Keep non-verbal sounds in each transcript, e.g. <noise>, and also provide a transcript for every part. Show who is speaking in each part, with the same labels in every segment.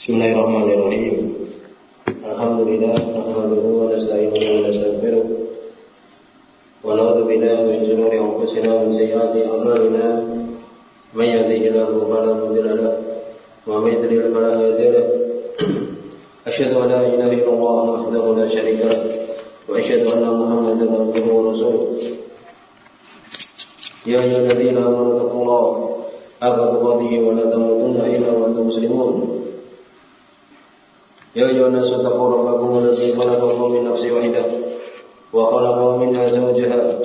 Speaker 1: Bismillahirrahmanirrahim. Alhamdulillah nahmaduhu wa nasta'inuhu wa nastaghfiruh. Wa na'udzu billahi min shururi anfusina wa min sayyiati a'malina. Man yahdihillahu fala mudilla lahu wa man yudlil fala hadiya lahu. Asyhadu an la ilaha illallah wahdahu la syarika lahu wa asyhadu anna Muhammadan abduhu wa rasuluh. يا أيها الذين آمنوا اتقوا الله حق تقاته ولا تموتن إلا وأنتم مسلمون يا أيها الناس اتقوا ربكم الذي خلقكم من نفس واحدة وخلق منها زوجها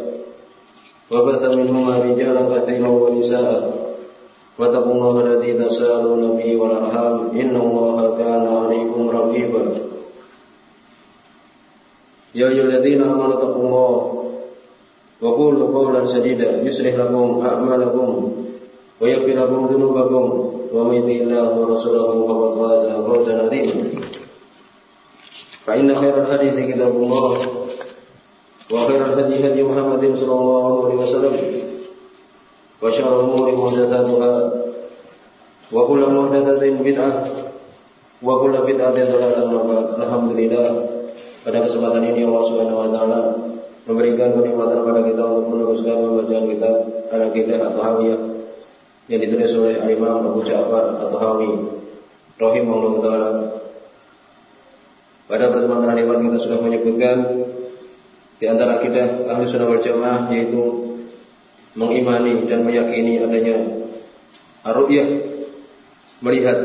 Speaker 1: وبث منهما رجالا كثيرا ونساء واتقوا الله الذي تساءلون به والأرحام إن الله كان عليكم رقيبا يا أيها الذين آمنوا اتقوا الله وقولوا قولا سديدا يصلح لكم أعمالكم ويغفر لكم ذنوبكم ومن يطع الله ورسوله فقد فاز فوزا عظيما فإن خير الحديث كتاب الله وخير الهدي هدي محمد صلى الله عليه وسلم وشر الأمور محدثاتها وكل محدثة بدعة وكل بدعة ضلالة الحمد لله pada kesempatan ini Allah Subhanahu wa taala memberikan kenikmatan kepada kita untuk meneruskan pembacaan kitab Al-Aqidah atau Hawiyah yang ditulis oleh Imam Abu Ja'far atau Hawi rahimahullah taala. Pada pertemuan terakhir kita sudah menyebutkan di antara akidah Ahli Sunnah wal Jamaah yaitu mengimani dan meyakini adanya ru'yah melihat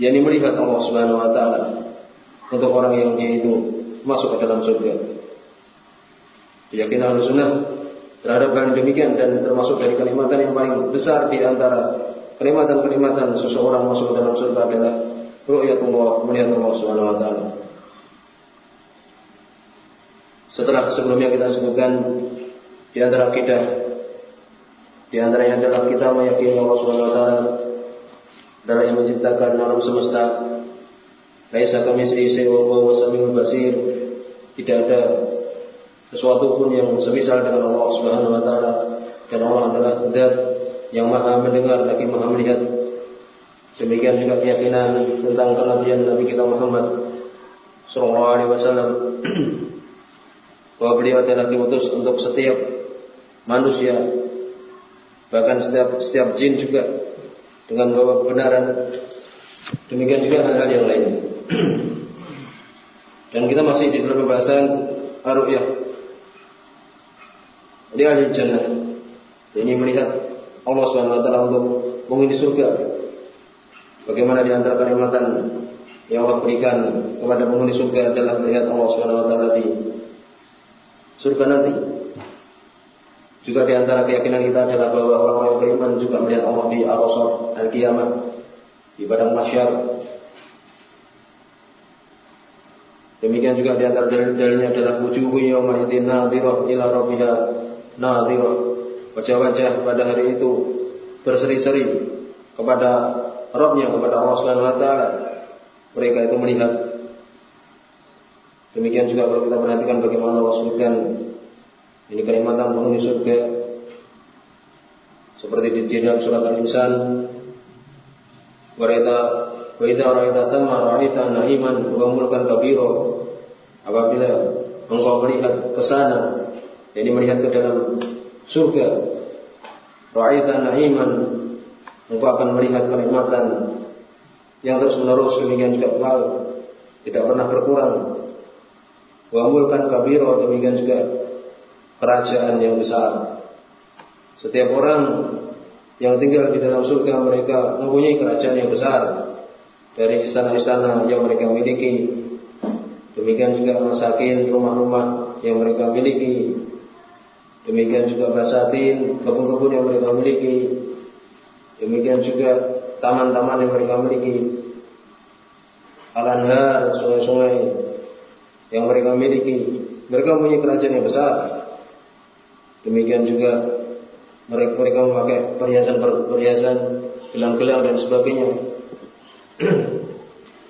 Speaker 1: yakni melihat Allah Subhanahu wa taala untuk orang yang dia itu masuk ke dalam surga. Keyakinan ahlu sunnah terhadap hal demikian dan termasuk dari kenikmatan yang paling besar di antara kenikmatan-kenikmatan seseorang masuk dalam surga adalah ru'yatullah melihat Allah Subhanahu wa taala. Setelah sebelumnya kita sebutkan di antara akidah di antaranya adalah kita meyakini Allah Subhanahu wa taala adalah yang menciptakan alam semesta Laisa kamitslihi syai'un wa huwa basir. Tidak ada sesuatu pun yang semisal dengan Allah Subhanahu wa taala. Dan Allah adalah zat yang maha mendengar lagi maha melihat. Demikian juga keyakinan tentang kenabian Nabi kita Muhammad sallallahu alaihi wasallam. <clears throat> Bahwa beliau adalah diutus untuk setiap manusia bahkan setiap setiap jin juga dengan bawa kebenaran. Demikian juga hal-hal yang lain. <clears throat> Dan kita masih di dalam pembahasan Ar-Ru'yah di ahli jannah. Ini melihat Allah Subhanahu wa taala untuk menghuni surga. Bagaimana di antara kenikmatan yang Allah berikan kepada penghuni surga adalah melihat Allah Subhanahu wa taala di surga nanti. Juga di antara keyakinan kita adalah bahwa orang-orang beriman juga melihat Allah di Arasat al-Qiyamah di padang mahsyar. Demikian juga di antara dalil-dalilnya adalah wujuhu yauma idzin nadhirah ila rabbiha nadhirah. Wajah-wajah pada hari itu berseri-seri kepada Rabbnya kepada Allah Subhanahu taala. Mereka itu melihat Demikian juga kalau kita perhatikan bagaimana sebutkan ini kenikmatan penghuni surga seperti di dalam surat Al-Insan Warita Wa idza thamma ra'aita na'iman wa mulkan kabira. Apabila engkau melihat ke sana, jadi melihat ke dalam surga, ra'aita na'iman, engkau akan melihat kenikmatan yang terus menerus demikian juga kekal, tidak pernah berkurang. Wa mulkan kabira demikian juga kerajaan yang besar. Setiap orang yang tinggal di dalam surga mereka mempunyai kerajaan yang besar dari istana-istana yang mereka miliki. Demikian juga masakin rumah-rumah yang mereka miliki. Demikian juga basatin kebun-kebun yang mereka miliki. Demikian juga taman-taman yang mereka miliki. Alanhar, sungai-sungai yang mereka miliki. Mereka mempunyai kerajaan yang besar. Demikian juga mereka mereka memakai perhiasan-perhiasan, gelang-gelang dan sebagainya. <clears throat>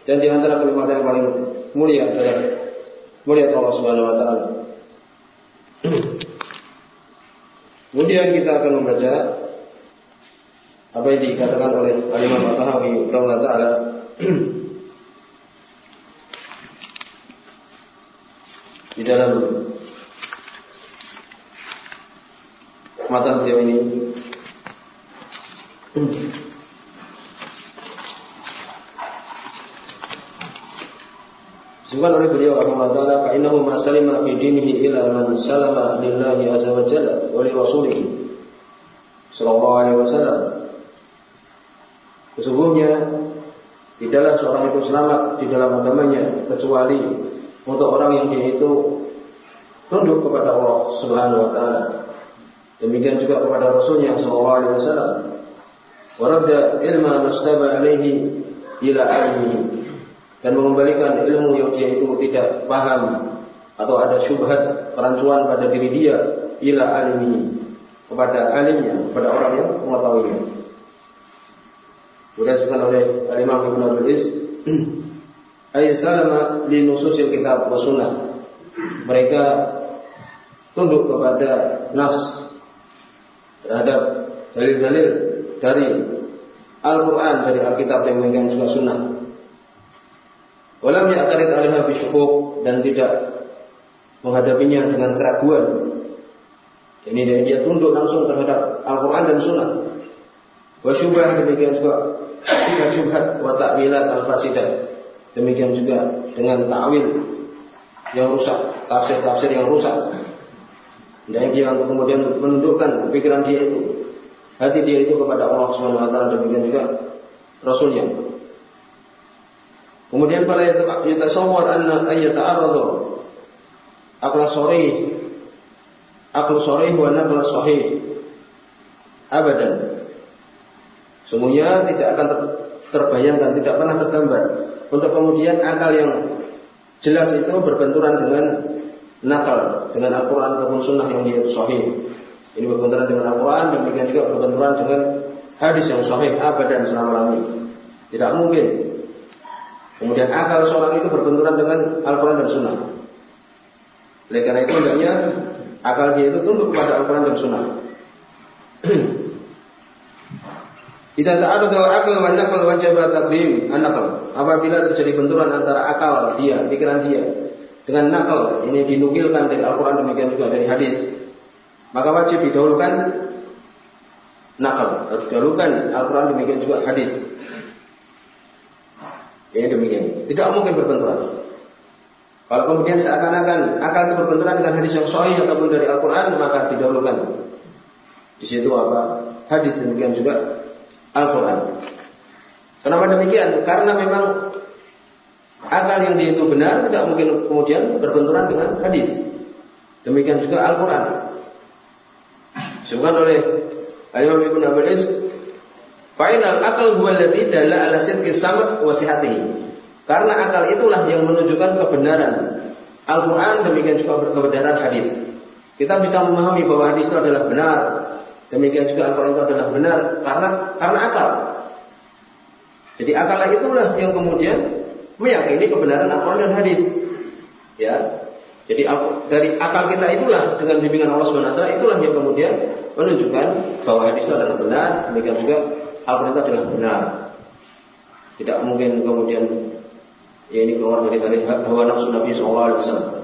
Speaker 1: Dan di antara kenikmatan yang paling mulia adalah mulia Allah Subhanahu wa taala. Kemudian kita akan membaca apa yang dikatakan oleh Imam At-Tahawi taala. <clears throat> Di dalam mata beliau ini <clears throat> Disebutkan oleh beliau rahimahullah taala fa innahu ma salima fi dinihi ila man salama lillahi azza wa jalla wa li rasulih sallallahu alaihi wasallam. Sesungguhnya tidaklah seorang itu selamat di dalam agamanya kecuali untuk orang yang dia itu tunduk kepada Allah Subhanahu wa taala. Demikian juga kepada Rasulnya sallallahu alaihi wasallam. Warada ilma mastaba alaihi ila dan mengembalikan ilmu yang dia itu tidak paham atau ada syubhat perancuan pada diri dia ila alimi kepada alimnya kepada orang yang mengetahuinya. Berdasarkan oleh Imam Ibn Abdul Ayat <clears throat> salama li nususil kitab wa sunnah Mereka tunduk kepada nas terhadap dalil-dalil dari Al-Quran dari Alkitab yang juga sunnah Walam ya'tarid alaiha bisyukuk dan tidak menghadapinya dengan keraguan. Ini dia, dia tunduk langsung terhadap Al-Quran dan Sunnah. Wa demikian juga tidak syubhat wa ta'wilat al-fasidah. Demikian juga dengan ta'wil yang rusak, tafsir-tafsir yang rusak. Dan dia kemudian menundukkan pikiran dia itu, hati dia itu kepada Allah Subhanahu wa demikian juga Rasulnya. Kemudian pada yatasawwar anna ayyata'arradu akal sahih akal sahih wa naql sahih abadan. Semuanya tidak akan terbayangkan, tidak pernah tergambar untuk kemudian akal yang jelas itu berbenturan dengan nakal dengan Al-Quran ataupun Sunnah yang dia sahih. Ini berbenturan dengan Al-Quran, demikian juga berbenturan dengan hadis yang sahih abadan selama lamanya. Tidak mungkin Kemudian akal seorang itu berbenturan dengan Al-Quran dan Sunnah. Oleh karena itu hendaknya akal dia itu tunduk kepada Al-Quran dan Sunnah. <clears throat> Tidak ada akal wa nakal wajib takdim an-nakal. Apabila terjadi benturan antara akal dia, pikiran dia dengan nakal, ini dinukilkan dari Al-Quran demikian juga dari hadis, maka wajib didahulukan nakal, harus didahulukan Al-Quran demikian juga hadis. Ya demikian. Tidak mungkin berbenturan. Kalau kemudian seakan-akan itu berbenturan dengan hadis yang sahih ataupun dari Al-Quran, maka didahulukan. Di situ apa? Hadis demikian juga Al-Quran. Kenapa demikian? Karena memang akal yang itu benar tidak mungkin kemudian berbenturan dengan hadis. Demikian juga Al-Quran. Disebutkan oleh Al-Imam Ibn Abbas Final akal huwa alladhi dalla ala sidqi samad wa Karena akal itulah yang menunjukkan kebenaran Al-Qur'an demikian juga kebenaran hadis. Kita bisa memahami bahwa hadis itu adalah benar. Demikian juga Al-Qur'an itu adalah benar karena karena akal. Jadi akal itulah yang kemudian meyakini kebenaran Al-Qur'an dan hadis. Ya. Jadi dari akal kita itulah dengan bimbingan Allah Subhanahu itulah yang kemudian menunjukkan bahwa hadis itu adalah benar, demikian juga Al-Quran itu adalah benar. Tidak mungkin kemudian ya ini keluar dari hawa nafsu Nabi SAW.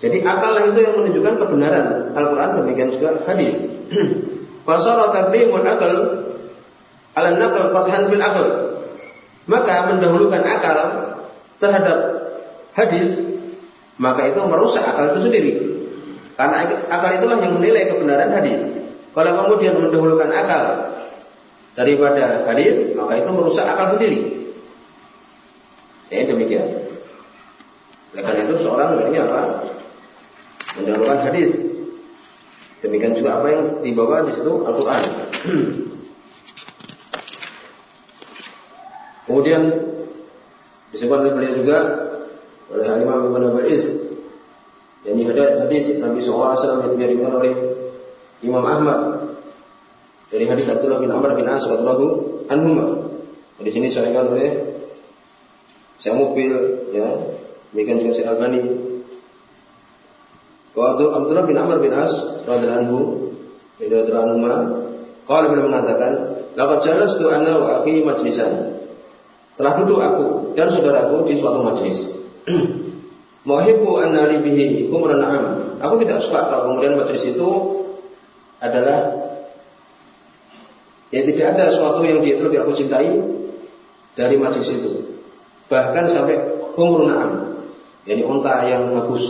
Speaker 1: Jadi akal itu yang menunjukkan kebenaran Al-Quran demikian juga hadis. <clears throat> Fasara taklimul akal ala naql qadhan bil akal. Maka mendahulukan akal terhadap hadis maka itu merusak akal itu sendiri. Karena akal itulah yang menilai kebenaran hadis. Kalau kemudian mendahulukan akal daripada hadis, maka itu merusak akal sendiri. Ya demikian. Oleh karena itu seorang hendaknya apa? Mendahulukan hadis. Demikian juga apa yang dibawa di situ Al-Quran. <clears throat> Kemudian disebut oleh beliau juga oleh Imam Ibn Abbas yang hadis Nabi SAW yang diberikan oleh Imam Ahmad dari hadis Abdullah bin Amr bin As radhiyallahu anhu. Di sini saya oleh saya mobil ya, demikian juga saya Albani. Waktu Abdullah bin Amr bin As radhiyallahu anhu, radhiyallahu anhu, kalau beliau mengatakan Laqad jalastu anna wa akhi majlisan. Telah duduk aku dan saudaraku di suatu majlis. <clears throat> Muhibbu anna li bihi kumran. Aku tidak suka kalau kemudian majlis itu adalah ya tidak ada sesuatu yang dia lebih aku cintai dari majlis itu. Bahkan sampai kumrun na'am. Yani unta yang bagus.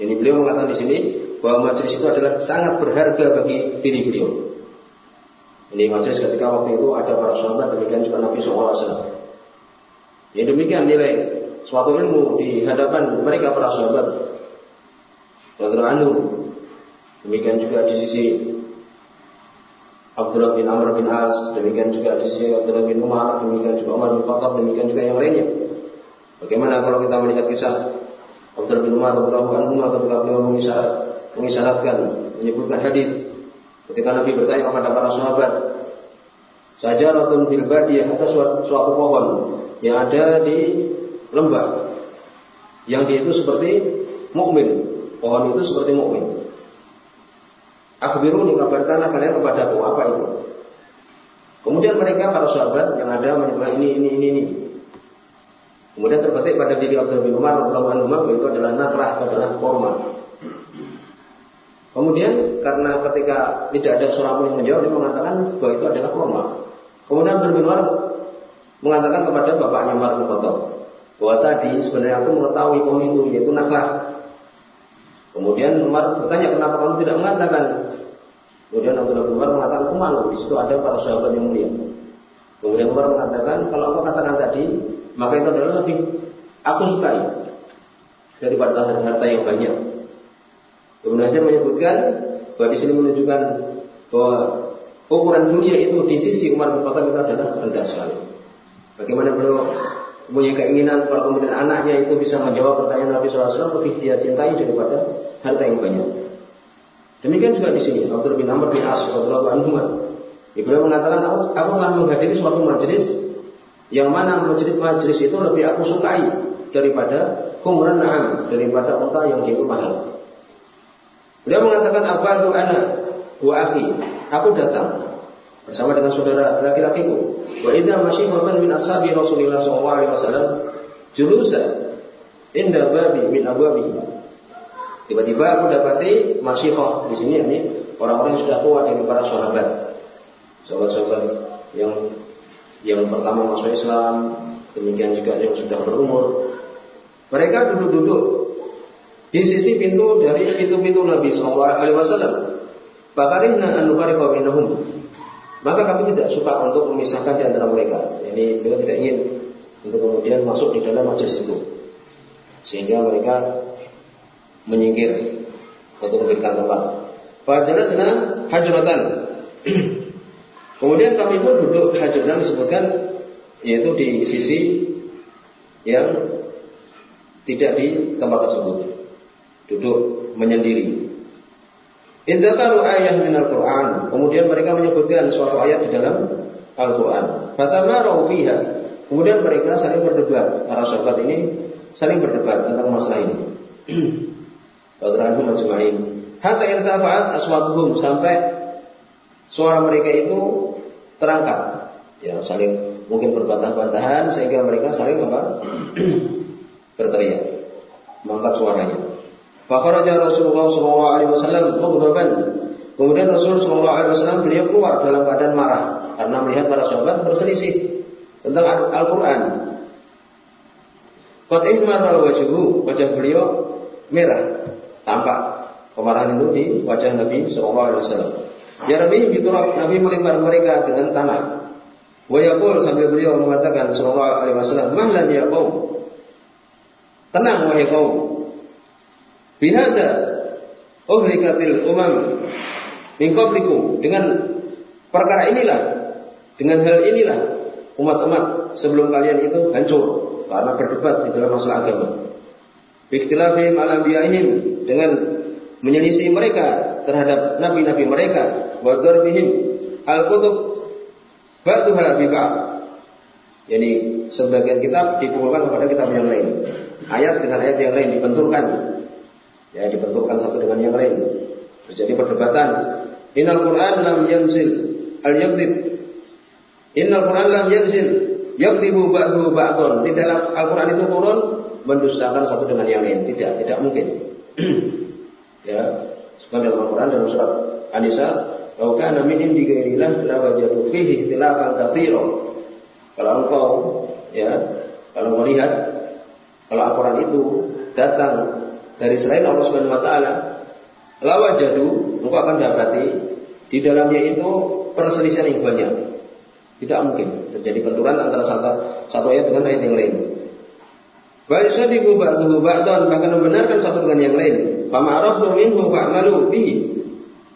Speaker 1: Jadi beliau mengatakan di sini bahwa majlis itu adalah sangat berharga bagi diri beliau. Ini majlis ketika waktu itu ada para sahabat demikian juga Nabi SAW. Ya demikian nilai suatu ilmu di hadapan mereka para sahabat. Radhiyallahu Demikian juga di sisi Abdullah bin Amr bin As, demikian juga di sisi Abdullah bin Umar, demikian juga Umar bin Khattab, demikian juga yang lainnya. Bagaimana kalau kita melihat kisah Abdullah bin Umar radhiyallahu anhu ketika beliau mengisyarat, mengisyaratkan menyebutkan hadis ketika Nabi bertanya kepada para sahabat, saja rotun bil badiyah ada suatu, suatu pohon yang ada di lembah yang dia itu seperti mukmin pohon itu seperti mukmin nih kabarkan kalian kepada aku apa itu kemudian mereka para sahabat yang ada menyebutkan ini ini ini ini kemudian terpetik pada diri Abdul bin Umar radhiyallahu anhu itu adalah naklah adalah korma Kemudian karena ketika tidak ada seorang pun yang menjawab, dia mengatakan bahwa itu adalah korma. Kemudian Abdul bin Umar mengatakan kepada bapaknya Umar bin Khattab, bahwa tadi sebenarnya aku mengetahui pohon itu yaitu naklah. Kemudian Umar bertanya kenapa kamu tidak mengatakan? Kemudian Abdullah bin Umar mengatakan malu di situ ada para sahabat yang mulia. Kemudian Umar mengatakan kalau aku katakan tadi maka itu adalah lebih aku sukai daripada harta yang banyak. Kemudian saya menyebutkan bahwa di sini menunjukkan bahwa ukuran dunia itu di sisi Umar bin Khattab itu adalah rendah sekali. Bagaimana beliau punya keinginan kalau kemudian anaknya itu bisa menjawab pertanyaan Nabi SAW lebih dia cintai daripada harta yang banyak. Demikian juga di sini Abdul bin Amr bin As radhiyallahu anhu. Beliau mengatakan aku, aku telah menghadiri suatu majelis yang mana majelis-majelis itu lebih aku sukai daripada kumran na'am daripada unta yang itu mahal. Beliau mengatakan apa itu anak wa akhi. Aku datang bersama dengan saudara laki-lakiku. Wa idza masyihatan min ashabi Rasulillah sallallahu alaihi wasallam julusa inda babi min abwabi. Tiba-tiba aku dapati masyihah di sini ini orang-orang yang sudah tua dari para sahabat. Sahabat-sahabat yang yang pertama masuk Islam, demikian juga yang sudah berumur. Mereka duduk-duduk di sisi pintu dari pintu-pintu Nabi Sallallahu Alaihi Wasallam. Bakarihna anu nufariqa bainahum. Maka kami tidak suka untuk memisahkan di antara mereka. Jadi beliau tidak ingin untuk kemudian masuk di dalam majelis itu. Sehingga mereka menyingkir untuk memberikan tempat. Fajalasna hajratan. <clears throat> kemudian kami pun duduk hajratan disebutkan yaitu di sisi yang tidak di tempat tersebut. Duduk menyendiri. Indakaru ayat min Al-Quran. Kemudian mereka menyebutkan suatu ayat di dalam Al-Quran. Fatamarau fiha. Kemudian mereka saling berdebat. Para sahabat ini saling berdebat tentang masalah ini. <clears throat> Radhiyallahu majma'in. Hatta irtafa'at aswatuhum sampai suara mereka itu terangkat. Ya, saling mungkin berbantah-bantahan sehingga mereka saling apa? <clears throat> berteriak, mengangkat suaranya. Fakharaja Rasulullah SAW mughdaban. Kemudian Rasul SAW beliau keluar dalam keadaan marah karena melihat para sahabat berselisih tentang Al-Quran. Fatih al wajhu, wajah beliau merah, tampak kemarahan itu di wajah Nabi SAW. Ya Nabi, gitu Nabi melempar mereka dengan tanah. Wa yaqul sambil beliau mengatakan sallallahu alaihi wasallam, "Mahlan ya qaum." Tenang wahai kaum. Bihada uhlikatil umam min dengan perkara inilah dengan hal inilah umat-umat sebelum kalian itu hancur karena berdebat di dalam masalah agama. Bikhtilafihim ala dengan menyelisih mereka terhadap nabi-nabi mereka wa darbihim al-kutub ba'daha bi ba'd. Yani sebagian kitab dipukulkan kepada kitab yang lain. Ayat dengan ayat yang lain dibenturkan ya dibenturkan satu dengan yang lain terjadi perdebatan inal Quran lam yanzil al yaqdib Innal Quran lam yanzil yaktibu ba'du ba'dun. Tidaklah Al-Quran itu turun mendustakan satu dengan yang lain. Tidak, tidak mungkin. Ya, dalam Al-Quran dalam surat An-Nisa, "Wa kana min indi ghairillah la wajadu fihi ikhtilafan katsira." Kalau engkau ya, kalau melihat kalau Al-Quran itu datang dari selain Allah Subhanahu wa taala, la wajadu, engkau akan dapati di dalamnya itu perselisihan yang banyak. Tidak mungkin terjadi benturan antara satu, satu ayat dengan ayat yang lain. Ba'isadiku ba'duhu ba'dan bahkan membenarkan satu dengan yang lain. Fama araftum minhu fa'malu bihi.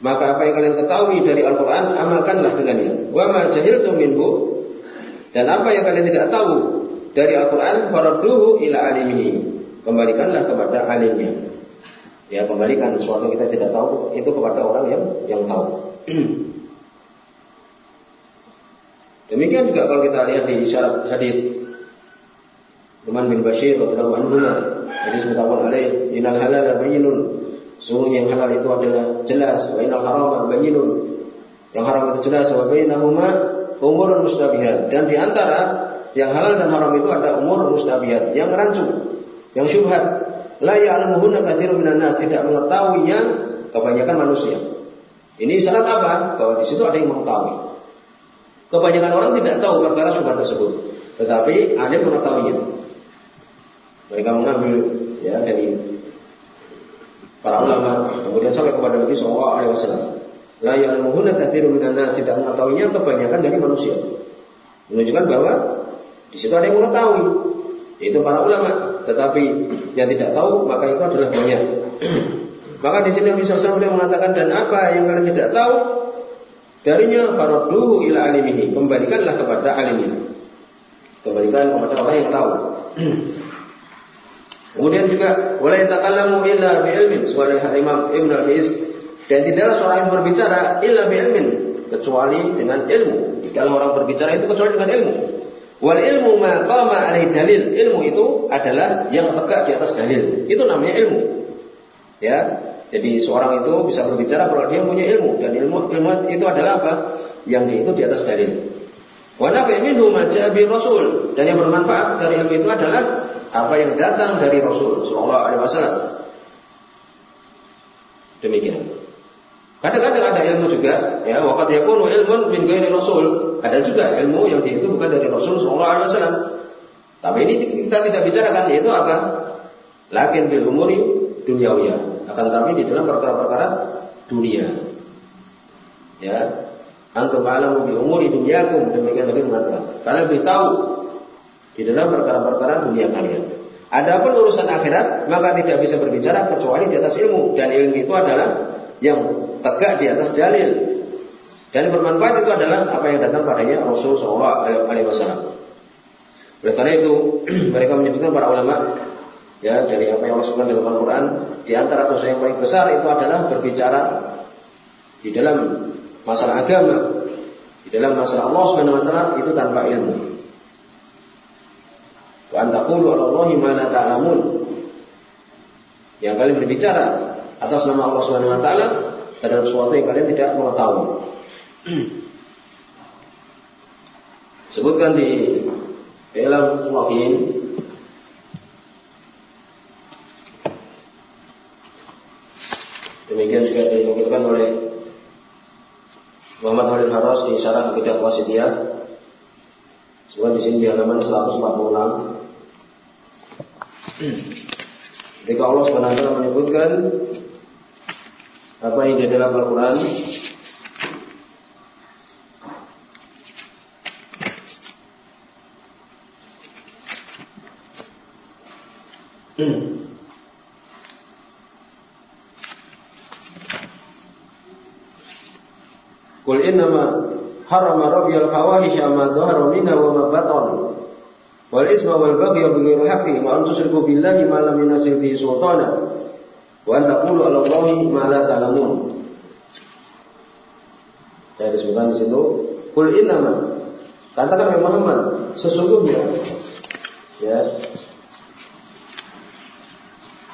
Speaker 1: Maka apa yang kalian ketahui dari Al-Quran amalkanlah dengannya. Wa ma jahiltum minhu dan apa yang kalian tidak tahu dari Al-Quran faradduhu ila alimihi. Kembalikanlah kepada alimnya. Ya kembalikan sesuatu kita tidak tahu itu kepada orang yang yang tahu. <clears throat> Demikian juga kalau kita lihat di isyarat hadis Numan bin Bashir radhiyallahu anhu. Hadis mutawal alaih. Inal halal bayyinun. Sungguhnya yang halal itu adalah jelas. Wa inal haram bayyinun. Yang haram itu jelas. Wa bainahuma umur mustabihat. Dan di antara yang halal dan haram itu ada umur mustabihat. Yang rancu. Yang syubhat. La ya'lamuhunna katsirun minan nas. Tidak mengetahuinya kebanyakan manusia. Ini syarat apa? Bahwa di situ ada yang mengetahui. Kebanyakan orang tidak tahu perkara syubhat tersebut. Tetapi ada yang mengetahuinya mereka mengambil ya dari para ulama kemudian sampai kepada Nabi Shallallahu Alaihi Wasallam. La yang menghuna kathirun nas tidak mengetahuinya kebanyakan dari manusia. Menunjukkan bahwa di situ ada yang mengetahui, itu para ulama. Tetapi yang tidak tahu maka itu adalah banyak. <clears throat> maka di sini Nabi SAW mengatakan dan apa yang kalian tidak tahu darinya faradduhu ila alimihi kembalikanlah kepada alimnya. Kembalikan kepada orang yang tahu. <clears throat> Kemudian juga wala yatakallamu illa bi ilmin sebagaimana Imam Ibn Al-Is dan tidaklah seorang yang berbicara illa bi ilmin kecuali dengan ilmu. Kalau orang berbicara itu kecuali dengan ilmu. Wal ilmu ma qama alaihi dalil. Ilmu itu adalah yang tegak di atas dalil. Itu namanya ilmu. Ya. Jadi seorang itu bisa berbicara kalau dia punya ilmu dan ilmu ilmu itu adalah apa? Yang itu di atas dalil. Wa nafi minhu ma rasul dan yang bermanfaat dari ilmu itu adalah apa yang datang dari Rasul Shallallahu Alaihi Wasallam. Demikian. Kadang-kadang ada ilmu juga, ya, waktu yakunu ilmun min ghairi Rasul. Ada juga ilmu yang itu bukan dari Rasul Shallallahu Alaihi Wasallam. Tapi ini kita tidak bicarakan yaitu apa? Lakin bil umuri duniawiyah. Akan tapi di dalam perkara-perkara dunia. Ya, antum alamu bi umuri dunyakum demikian Nabi mengatakan. Karena lebih tahu di dalam perkara-perkara dunia kalian. Adapun urusan akhirat, maka tidak bisa berbicara kecuali di atas ilmu dan ilmu itu adalah yang tegak di atas dalil. Dan bermanfaat itu adalah apa yang datang padanya Rasul Alaihi Wasallam. Oleh karena itu <clears throat> mereka menyebutkan para ulama ya dari apa yang Allah dalam Al-Quran di antara dosa yang paling besar itu adalah berbicara di dalam masalah agama, di dalam masalah Allah Subhanahu itu tanpa ilmu. Wa antaqulu 'ala Allahi ma la ta'lamun. Yang kalian berbicara atas nama Allah Subhanahu wa taala terhadap sesuatu yang kalian tidak mengetahui. <clears throat> Sebutkan di Ilam Sulahin Demikian juga dinukilkan oleh Muhammad Khalil Haras di Syarah Akidah Wasitiyah. Sebab di sini di halaman 146 Ketika Allah SWT menyebutkan apa yang di dalam Al-Quran Qul innama harama rabbiyal fawahisha ma dhahara minha wa ma batana wal isma wal baghy bighairi haqqi wa an tusyriku billahi ma lam yunzil bihi sultana wa an taqulu 'ala Allahi ma la ta'lamun. Saya disebutkan di situ, kul innama katakan ya Muhammad, sesungguhnya ya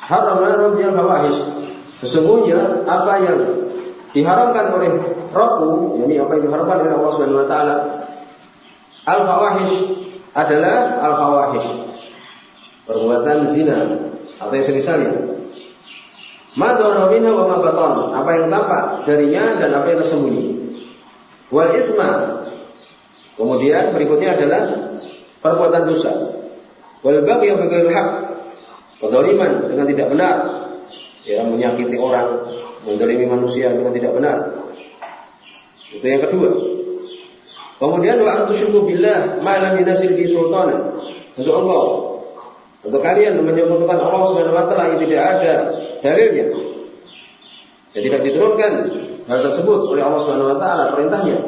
Speaker 1: haramna rabbiyal fawahish. Sesungguhnya apa yang diharamkan oleh Rabbu, yakni apa yang diharamkan oleh Allah Subhanahu wa taala Al-fawahish adalah al-fawahish. Perbuatan zina atau yang semisalnya. Ma minha wa ma Apa yang tampak darinya dan apa yang tersembunyi. Wal isma. Kemudian berikutnya adalah perbuatan dosa. Wal baghy bi hak. Kedoliman dengan tidak benar. Ya, menyakiti orang, mendolimi manusia dengan tidak benar. Itu yang kedua. Kemudian wa antusyriku billah ma lam yunzil bi sultana. Untuk Allah. Untuk kalian menyebutkan Allah Subhanahu wa taala yang tidak ada dalilnya. Jadi tidak diturunkan hal tersebut oleh Allah Subhanahu wa taala perintahnya.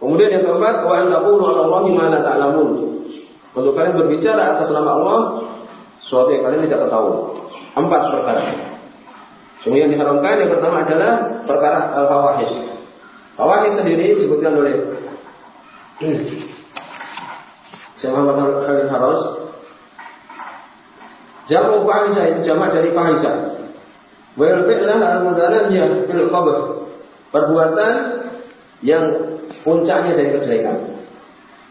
Speaker 1: Kemudian yang keempat wa an taqulu 'ala Allahi ma la ta'lamun. Untuk kalian berbicara atas nama Allah sesuatu yang kalian tidak ketahui. Empat perkara. Semua yang diharamkan yang pertama adalah perkara al-fawahish. Fawahish sendiri disebutkan oleh Syekh Muhammad Khalil Haros Jamu itu jamak dari fahisha. Wal fi'lah al-mudanahiyah fil qabh. Perbuatan yang puncaknya dari kejelekan.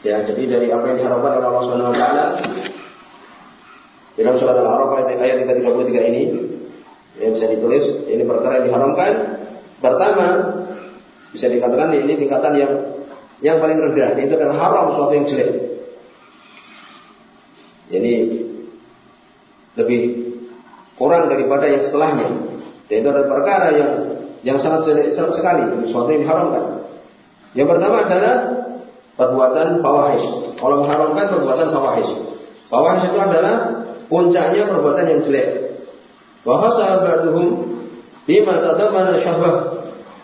Speaker 1: Ya, jadi dari apa yang diharapkan oleh Allah Subhanahu wa taala dalam surat Al-A'raf ayat 33 ini yang bisa ditulis ini perkara yang diharamkan. Pertama, bisa dikatakan ini tingkatan yang yang paling rendah. Itu adalah haram sesuatu yang jelek. Jadi lebih kurang daripada yang setelahnya. Dan itu adalah perkara yang yang sangat jelek sekali, sesuatu yang diharamkan. Yang pertama adalah perbuatan fawahish. Kalau mengharamkan perbuatan fawahish. Fawahish itu adalah puncaknya perbuatan yang jelek. Wa hasal bima tadamana syahbah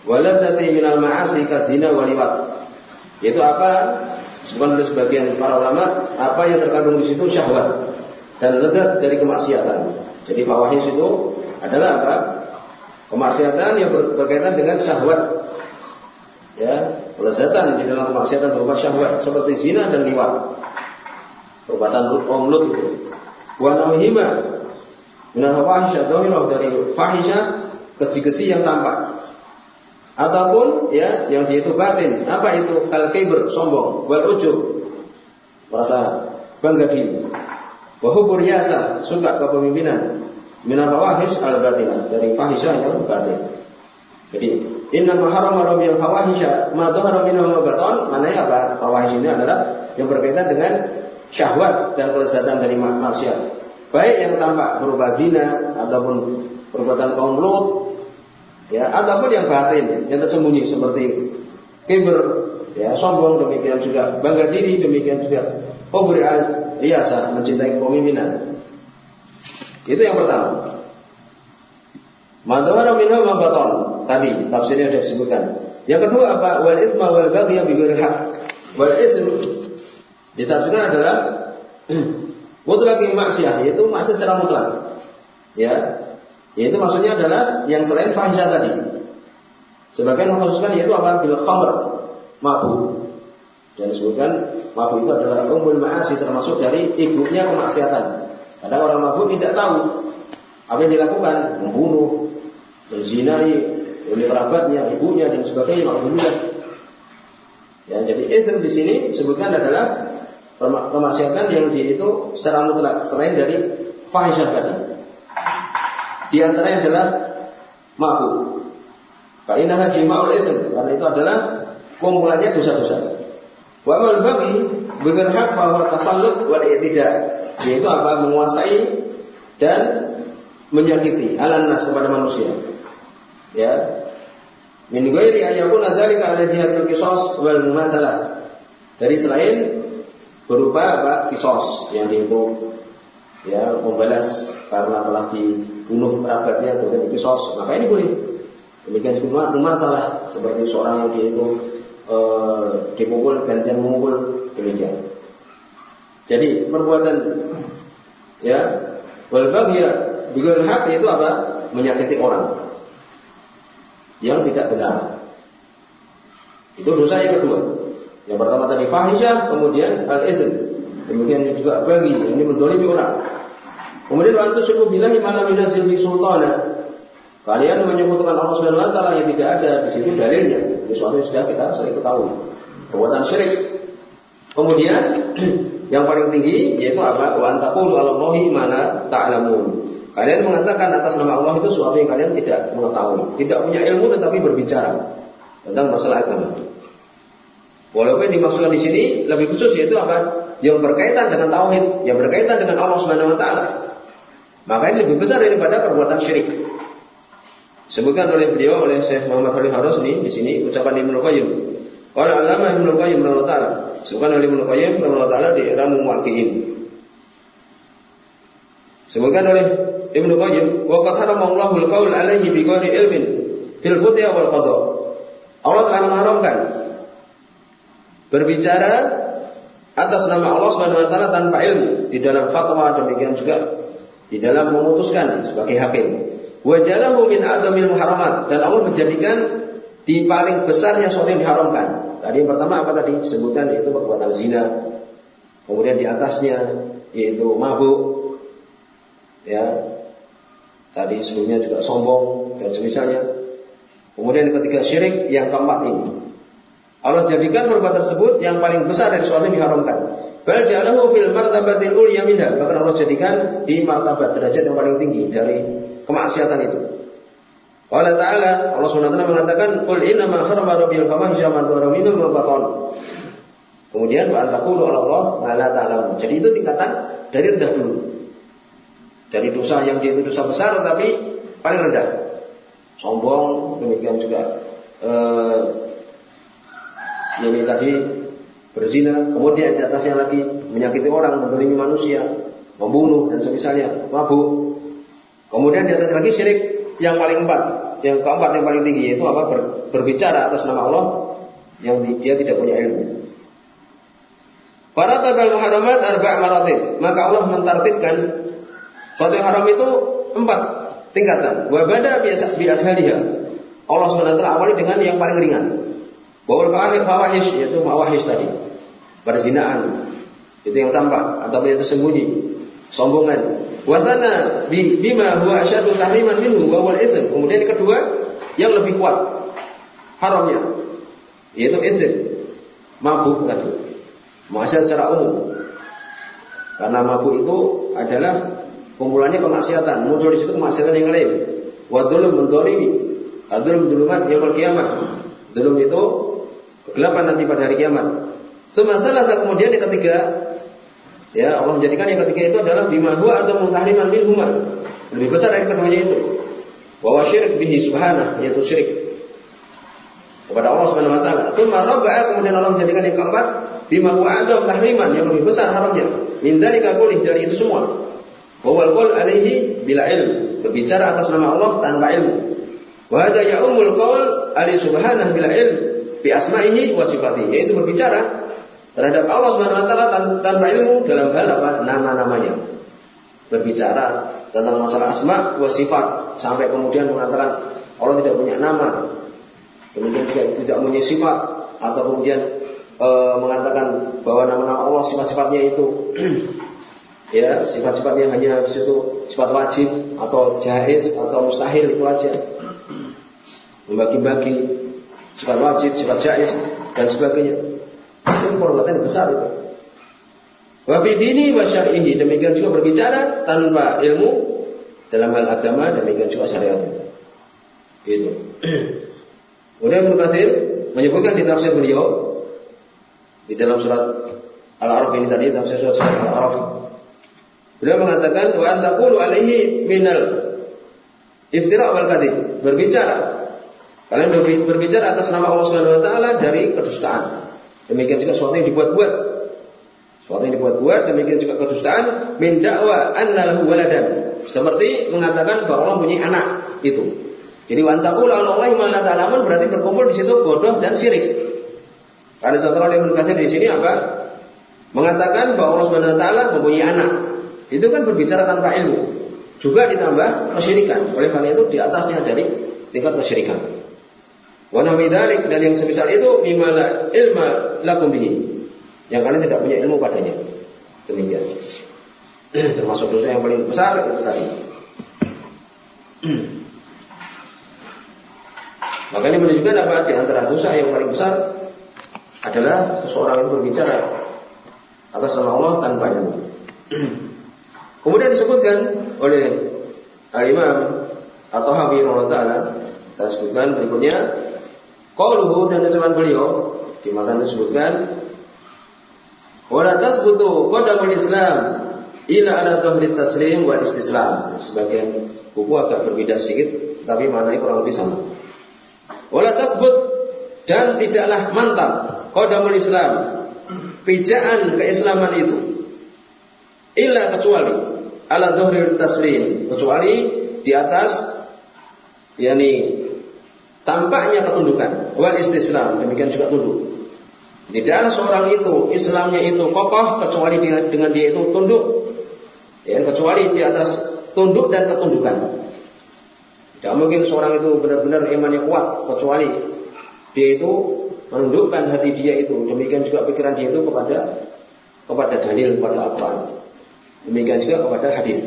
Speaker 1: Waladati minal ma'asi kazina waliwat. Yaitu apa? Bukan oleh sebagian para ulama, apa yang terkandung di situ syahwat dan lezat dari kemaksiatan. Jadi fawahis itu adalah apa? Kemaksiatan yang berkaitan dengan syahwat. Ya, kelezatan di dalam kemaksiatan berupa syahwat seperti zina dan liwat. Perbuatan omlut itu. Wa nawhima minal fawahisya dari fahisha keji-keji yang tampak ataupun ya yang dia itu batin. Apa itu? Al kibr, sombong, wal ujub. Merasa bangga diri. Wa hubur suka kepemimpinan. Minal fawahis al batinah, dari fahisha yang batin. Jadi, inna maharama rabbi al fawahisha ma dhahara minhu ma baton, maknanya apa? Fawahis ini adalah yang berkaitan dengan syahwat dan kelezatan dari maksiat. Baik yang tampak berupa zina ataupun perbuatan kaum lut ya ataupun yang batin yang tersembunyi seperti kiber ya sombong demikian juga bangga diri demikian juga pemberian riasa mencintai kepemimpinan. Itu yang pertama. Madhara minha mabaton tadi tafsirnya sudah disebutkan. Yang kedua apa? Wal isma wal baghi bi hak wal ism ditafsirkan adalah <clears throat> mutlak maksiat yaitu maksiat secara mutlak. Ya yaitu maksudnya adalah yang selain fahisha tadi. Sebagian mengkhususkan yaitu apa? Bil khamr, mabuk. Dan disebutkan mabuk itu adalah umul ma'asi termasuk dari ibunya kemaksiatan. Kadang orang mabuk tidak tahu apa yang dilakukan, membunuh, menzinai oleh kerabatnya, ibunya dan sebagainya. Alhamdulillah. Ya, jadi itu di sini disebutkan adalah kemaksiatan yang dia itu secara mutlak selain dari fahisyah tadi. Di antaranya adalah mabuk. Fa'inaha jima'ul. Karena itu adalah kumpulannya dosa-dosa. Wa mal bagi berhak bahwa tasallut wal tidak yaitu apa menguasai dan menyakiti alam nas kepada manusia. Ya. Min ghairi ayakun adzalika ala jihadil qisas wal mumatsalah. Dari selain berupa apa? Kisos yang dihitung ya membalas karena telah dibunuh kerabatnya kemudian dikisos maka ini boleh. Demikian juga masalah seperti seorang yang dia itu e, dipukul gantian memukul demikian. Jadi perbuatan ya wal ya dengan hak itu apa? Menyakiti orang. Yang tidak benar. Itu dosa yang kedua. Yang pertama tadi fahisyah kemudian al ism demikian juga bagi ini mendolimi orang Kemudian waktu suku bilang malam yunazil bi sultana. Kalian menyebutkan Allah Subhanahu wa taala yang tidak ada di situ dalilnya. Sesuatu yang sudah kita sering ketahui. perbuatan syirik. Kemudian <clears throat> yang paling tinggi yaitu apa? Wa antaqulu 'ala Allahi ma la ta'lamun. Kalian mengatakan atas nama Allah itu sesuatu yang kalian tidak mengetahui, tidak punya ilmu tetapi berbicara tentang masalah agama. Walaupun dimaksudkan di sini lebih khusus yaitu apa? Yang berkaitan dengan tauhid, yang berkaitan dengan Allah Subhanahu wa taala. Maka ini lebih besar daripada perbuatan syirik. Sebutkan oleh beliau oleh Syekh Muhammad Khalil Harosni di sini ucapan Ibnu Qayyim. Qala Allamah Ibnu Qayyim rahimahullah taala. Sebutkan oleh Ibnu Qayyim rahimahullah taala di Ilmu Muwaqqi'in. Sebutkan oleh Ibnu Qayyim, "Wa qad harama Allahu al-qaul 'alaihi bi ghairi ilmin fil futya wal qada." Allah telah mengharamkan berbicara atas nama Allah Subhanahu wa taala tanpa ilmu di dalam fatwa demikian juga di dalam memutuskan sebagai hakim. Wajalahu min adamil muharamat dan Allah menjadikan di paling besarnya sesuatu yang diharamkan. Tadi yang pertama apa tadi? Sebutkan yaitu perbuatan zina. Kemudian di atasnya yaitu mabuk. Ya. Tadi sebelumnya juga sombong dan semisalnya. Kemudian yang ketiga syirik, yang keempat ini. Allah jadikan perbuatan tersebut yang paling besar dari sesuatu yang diharamkan. Bal fil martabatil ulya minha. Bahkan Allah jadikan di martabat derajat yang paling tinggi dari kemaksiatan itu. Allah Ta'ala, Allah SWT mengatakan, Qul inna ma harama rabbil fawahisha ma dhara minhum ma batan. Kemudian wa antaqulu ala Allah ma la. Jadi itu tingkatan dari rendah dulu. Dari dosa yang dia itu dosa besar tapi paling rendah. Sombong, demikian juga eh, ini tadi berzina, kemudian di atasnya lagi menyakiti orang, mendolimi manusia, membunuh dan semisalnya, mabuk. Kemudian di atas lagi syirik yang paling empat, yang keempat yang paling tinggi yaitu apa? Ber, berbicara atas nama Allah yang dia tidak punya ilmu. Para tabal muharamat arba' maratib. Maka Allah mentartibkan suatu haram itu empat tingkatan. Wa bada biasa biasaliha. Allah SWT awali dengan yang paling ringan. Bahwa fawahish yaitu fawahish tadi. Perzinaan. Itu yang tampak atau yang tersembunyi. Sombongan. Wasana bima huwa asyadu tahriman minhu wa wal ism. Kemudian yang kedua yang lebih kuat haramnya yaitu ism. Mabuk tadi. Maksiat secara umum. Karena mabuk itu adalah kumpulannya kemaksiatan. Muncul di situ kemaksiatan yang lain. Wa mendolimi. Adzulum dulumat yaumul kiamat. Dzulum itu kegelapan nanti pada hari kiamat. Semasalah kemudian yang ketiga, ya Allah menjadikan yang ketiga itu adalah bima huwa atau mutahriman min huma. Lebih besar dari keduanya itu. Wa syirik bihi subhanah, yaitu syirik kepada Allah Subhanahu wa taala. Tsumma kemudian Allah menjadikan yang keempat bima huwa adam tahriman yang lebih besar haramnya. Min dzalika dari itu semua. Wa wal alaihi bila ilm. Berbicara atas nama Allah tanpa ilmu. Wa hadza ya'umul qaul ali subhanahu bila ilm fi asma'ihi wa sifatihi. Yaitu berbicara terhadap Allah Subhanahu wa taala tanpa ilmu dalam hal apa? Nama-namanya. Berbicara tentang masalah asma wa sifat sampai kemudian mengatakan Allah tidak punya nama, kemudian juga tidak punya sifat atau kemudian e, mengatakan bahwa nama-nama Allah sifat-sifatnya itu <clears throat> ya sifat-sifatnya hanya di situ sifat wajib atau jais atau mustahil itu aja <clears throat> membagi-bagi sifat wajib, sifat jais dan sebagainya itu perbuatan yang besar itu. Wafi dini wa syar'ihi demikian juga berbicara tanpa ilmu dalam hal agama demikian juga syariat. Gitu. Kemudian Ibnu menyebutkan di tafsir beliau di dalam surat Al-A'raf ini tadi tafsir surat, surat Al-A'raf. Beliau mengatakan wa antaqulu alaihi minal iftira wal kadhib. Berbicara kalian berbicara atas nama Allah Subhanahu wa taala dari kedustaan. Demikian juga sesuatu yang dibuat-buat. Sesuatu yang dibuat-buat demikian juga kedustaan min da'wa anna lahu waladan. Seperti mengatakan bahwa Allah punya anak itu. Jadi wantakul Allah ma la ta'lamun berarti berkumpul di situ bodoh dan syirik. Karena contoh oleh Ibnu di sini apa? Mengatakan bahwa Allah Subhanahu wa taala mempunyai anak. Itu kan berbicara tanpa ilmu. Juga ditambah kesyirikan. Oleh karena itu di atasnya dari tingkat kesyirikan. Wa nahmidalik dan yang semisal itu mimala ilma lakum bihi. Yang kalian tidak punya ilmu padanya. Demikian. <clears throat> Termasuk dosa yang paling besar itu tadi. <clears throat> Maka ini menunjukkan apa? Di antara dosa yang paling besar adalah seseorang yang berbicara atas nama Allah tanpa ilmu. <clears throat> Kemudian disebutkan oleh Al-Imam atau Habib Allah Ta'ala kita sebutkan berikutnya Qauluhu dan ucapan beliau di matan disebutkan Wala tasbutu qadamul Islam ila ala dhahri taslim wa istislam. Sebagian buku agak berbeda sedikit tapi maknanya kurang lebih sama. Wala tasbut dan tidaklah mantap qadamul Islam pijaan keislaman itu illa kecuali ala dhahri taslim kecuali di atas yakni tampaknya ketundukan wal istislam demikian juga tunduk Tidaklah seorang itu Islamnya itu kokoh kecuali dengan dia itu tunduk. Ya, kecuali di atas tunduk dan ketundukan. Tidak mungkin seorang itu benar-benar imannya kuat kecuali dia itu menundukkan hati dia itu. Demikian juga pikiran dia itu kepada kepada dalil kepada Al-Quran. Demikian juga kepada hadis.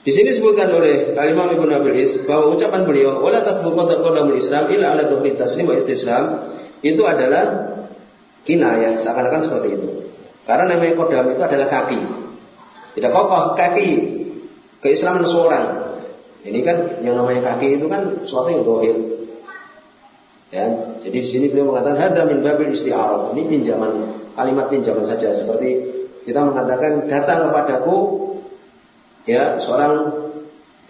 Speaker 1: Di sini disebutkan oleh Al-Imam Ibnu Abil bahwa ucapan beliau wala tasbuqu qadamul Islam illa ala dhuhri taslim wa istislam itu adalah kinayah seakan-akan seperti itu. Karena namanya kodam itu adalah kaki. Tidak kokoh kaki keislaman seorang. Ini kan yang namanya kaki itu kan sesuatu yang dohir. Ya, jadi di sini beliau mengatakan hada min babil isti'arah. Ini pinjaman kalimat pinjaman saja seperti kita mengatakan datang kepadaku ya seorang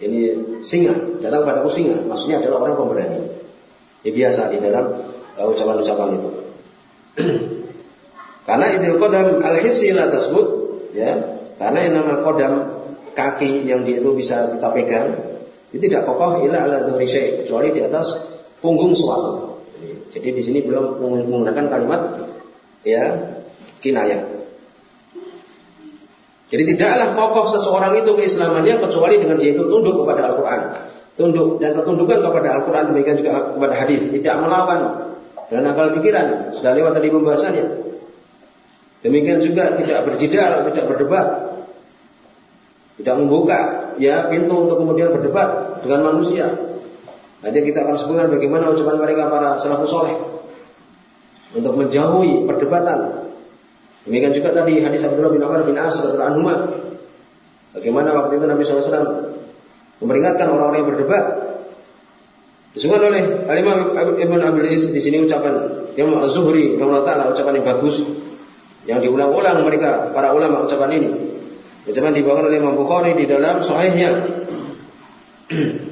Speaker 1: ini singa datang kepadaku singa maksudnya adalah orang pemberani. Ya biasa di dalam uh, ucapan-ucapan itu. <clears throat> Karena idil kodam al-hissi la tasbut, ya. Karena yang nama kodam kaki yang dia itu bisa kita pegang, itu tidak kokoh ila ala dhuhri kecuali di atas punggung suatu. Jadi di sini belum menggunakan kalimat ya kinayah. Jadi tidaklah kokoh seseorang itu keislamannya kecuali dengan dia itu tunduk kepada Al-Quran. Tunduk dan ketundukan kepada Al-Quran demikian juga kepada hadis. Tidak melawan dengan akal pikiran. Sudah lewat tadi pembahasannya. Demikian juga tidak berjidal, tidak berdebat. Tidak membuka ya pintu untuk kemudian berdebat dengan manusia. Nanti kita akan sebutkan bagaimana ucapan mereka para salafus soleh untuk menjauhi perdebatan. Demikian juga tadi hadis Abdullah bin Amr bin As radhiyallahu. Bagaimana waktu itu Nabi SAW memperingatkan orang-orang yang berdebat Disebutkan oleh Al-Imam Ibn Abil Is di sini ucapan yang Az-Zuhri, Allah ucapan yang bagus yang diulang-ulang mereka para ulama ucapan ini. Ucapan dibawakan oleh Imam Bukhari di dalam sahihnya. <clears throat>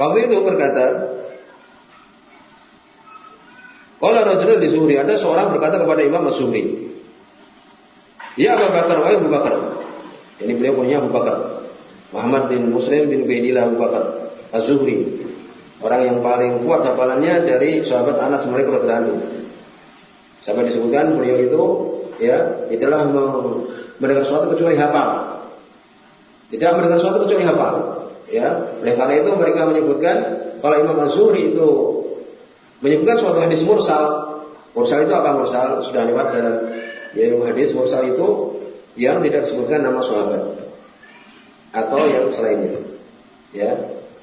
Speaker 1: Waktu itu berkata, Qala rajulun di Zuhri, ada seorang berkata kepada Imam Az-Zuhri, Ya Abu Bakar, wahai Abu Bakar. Ini beliau punya Abu Bakar. Muhammad bin Muslim bin Ubaidillah Abu Bakar. Az-Zuhri. Orang yang paling kuat hafalannya dari sahabat Anas Malik radhiyallahu disebutkan beliau itu ya tidaklah mendengar sesuatu kecuali hafal. Tidak mendengar sesuatu kecuali hafal. Ya, oleh karena itu mereka menyebutkan kalau Imam Az-Zuhri itu menyebutkan suatu hadis mursal. Mursal itu apa mursal? Sudah lewat dalam ya hadis mursal itu yang tidak disebutkan nama sahabat atau yang selainnya. Ya,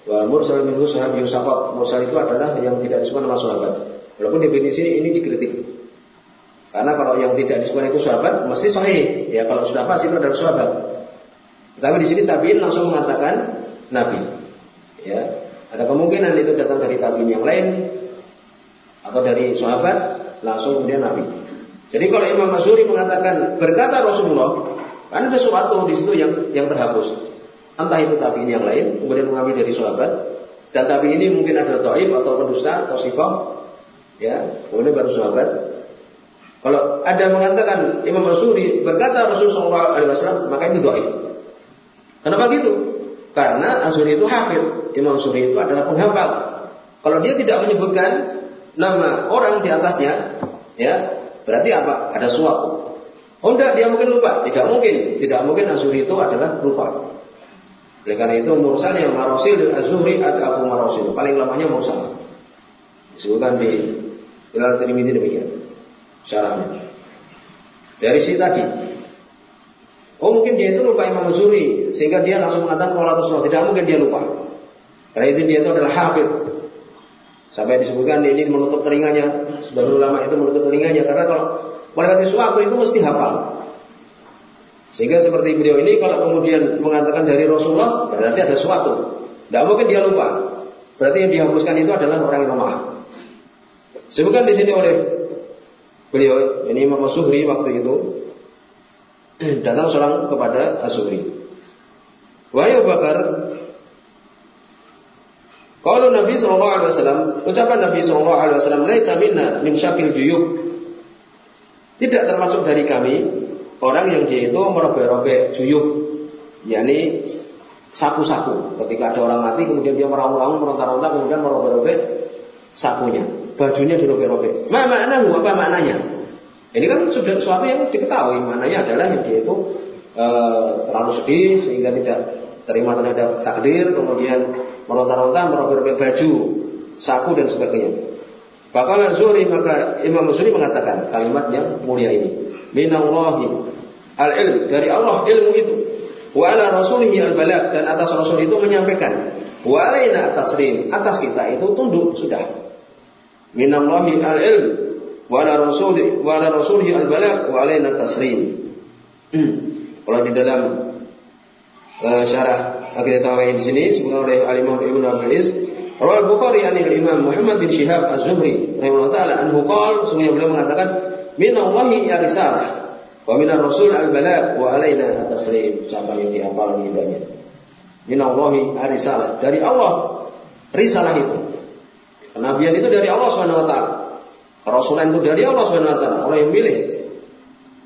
Speaker 1: Wa mursal minhu sahabi yusaqat. Mursal itu adalah yang tidak disebut nama sahabat. Walaupun definisi ini dikritik. Karena kalau yang tidak disebut itu sahabat mesti sahih. Ya kalau sudah pas itu adalah sahabat. Tapi di sini tabiin langsung mengatakan nabi. Ya, ada kemungkinan itu datang dari tabiin yang lain atau dari sahabat langsung kemudian nabi. Jadi kalau Imam Mazuri mengatakan berkata Rasulullah, kan ada sesuatu di situ yang yang terhapus entah itu tabiin yang lain, kemudian mengambil dari sahabat, dan tabi ini mungkin ada doib atau pendusta atau sifat, ya, kemudian baru sahabat. Kalau ada mengatakan Imam Masuri berkata Rasulullah SAW, maka itu doib. Kenapa gitu? Karena Asuri itu hafid, Imam Asuri itu adalah penghafal. Kalau dia tidak menyebutkan nama orang di atasnya, ya berarti apa? Ada suatu. Oh enggak, dia mungkin lupa. Tidak mungkin. Tidak mungkin Asuri itu adalah lupa. Oleh karena itu mursal yang marosil az-zuhri atau marosil paling lamanya mursal. Disebutkan di Ilal Tirmidzi demikian. Syarahnya. Dari si tadi. Oh mungkin dia itu lupa Imam Zuhri sehingga dia langsung mengatakan kalau Rasulullah tidak mungkin dia lupa. Karena itu dia itu adalah hafid. Sampai disebutkan ini menutup telinganya. Sebagian ulama itu menutup telinganya karena kalau melewati sesuatu itu mesti hafal. Sehingga seperti beliau ini kalau kemudian mengatakan dari Rasulullah berarti ada sesuatu. Tidak mungkin dia lupa. Berarti yang dihapuskan itu adalah orang yang lemah. Sebutkan di sini oleh beliau, ini Imam Suhri waktu itu <clears throat> datang seorang kepada Asubri. Wahai Bakar, kalau Nabi Shallallahu Alaihi Wasallam, ucapan Nabi Shallallahu Alaihi Wasallam, "Laisa minna min syakil juyub." Tidak termasuk dari kami orang yang dia itu merobek-robek juyub, yakni sapu-sapu. Ketika ada orang mati, kemudian dia meraung-raung, meronta-ronta, kemudian merobek-robek sapunya, bajunya dirobek-robek. Ma makna apa maknanya? Ini kan sudah sesuatu yang diketahui. Maknanya adalah yang dia itu e, terlalu sedih sehingga tidak terima terhadap takdir, kemudian meronta-ronta, merobek-robek baju, saku dan sebagainya. Bakalan Zuhri maka Imam Zuhri mengatakan kalimat yang mulia ini. Minallahi al-ilm dari Allah ilmu itu. Wa ala rasulihi al-balagh dan atas rasul itu menyampaikan. Wa alaina taslim atas kita itu tunduk sudah. Minallahi al-ilm wa ala rasuli wa ala rasulihi al-balagh wa alaina taslim. Kalau di dalam uh, syarah akhir tauhid di sini disebutkan oleh Al Imam Ibnu Abdul Aziz. Rawal Bukhari anil Imam Muhammad bin Syihab Az-Zuhri rahimahullah taala anhu qala sungguh beliau mengatakan minallahi ya risalah wa minar rasul al-balagh wa alaina at-taslim. Siapa yang dihafal lidahnya minallahi ya risalah dari Allah risalah itu. Kenabian itu dari Allah Subhanahu wa taala. Rasulan itu dari Allah Subhanahu wa taala orang yang milih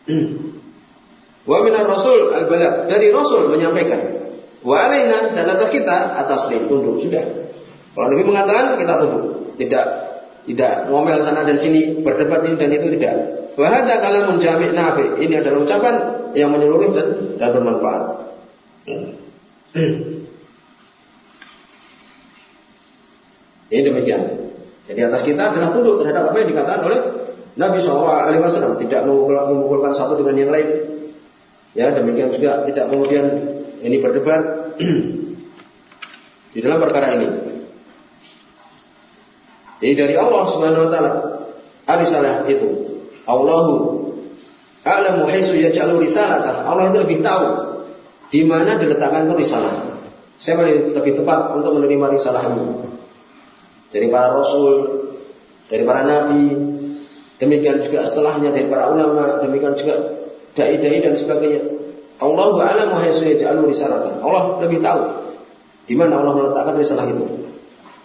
Speaker 1: <clears throat> wa minar rasul al-balagh dari rasul menyampaikan wa alaina dan atas kita atas tunduk sudah kalau Nabi mengatakan kita tunduk, tidak tidak ngomel sana dan sini, berdebat ini dan itu tidak. Wahada kalau menjamin nabi ini adalah ucapan yang menyeluruh dan, dan bermanfaat. <clears throat> Ini demikian. Jadi atas kita adalah tunduk terhadap apa yang dikatakan oleh Nabi SAW tidak mengumpulkan satu dengan yang lain. Ya demikian juga tidak kemudian ini berdebat <clears throat> di dalam perkara ini. Jadi dari Allah Subhanahu wa taala risalah itu. Allahu a'lamu haitsu yaj'alu risalatah. Allah itu lebih tahu di mana diletakkan itu risalah. Yang lebih tepat untuk menerima risalah ini? Dari para rasul, dari para nabi, demikian juga setelahnya dari para ulama, demikian juga dai-dai dan sebagainya. Allah a'lamu haitsu yaj'alu risalatah. Allah lebih tahu di mana Allah meletakkan risalah itu.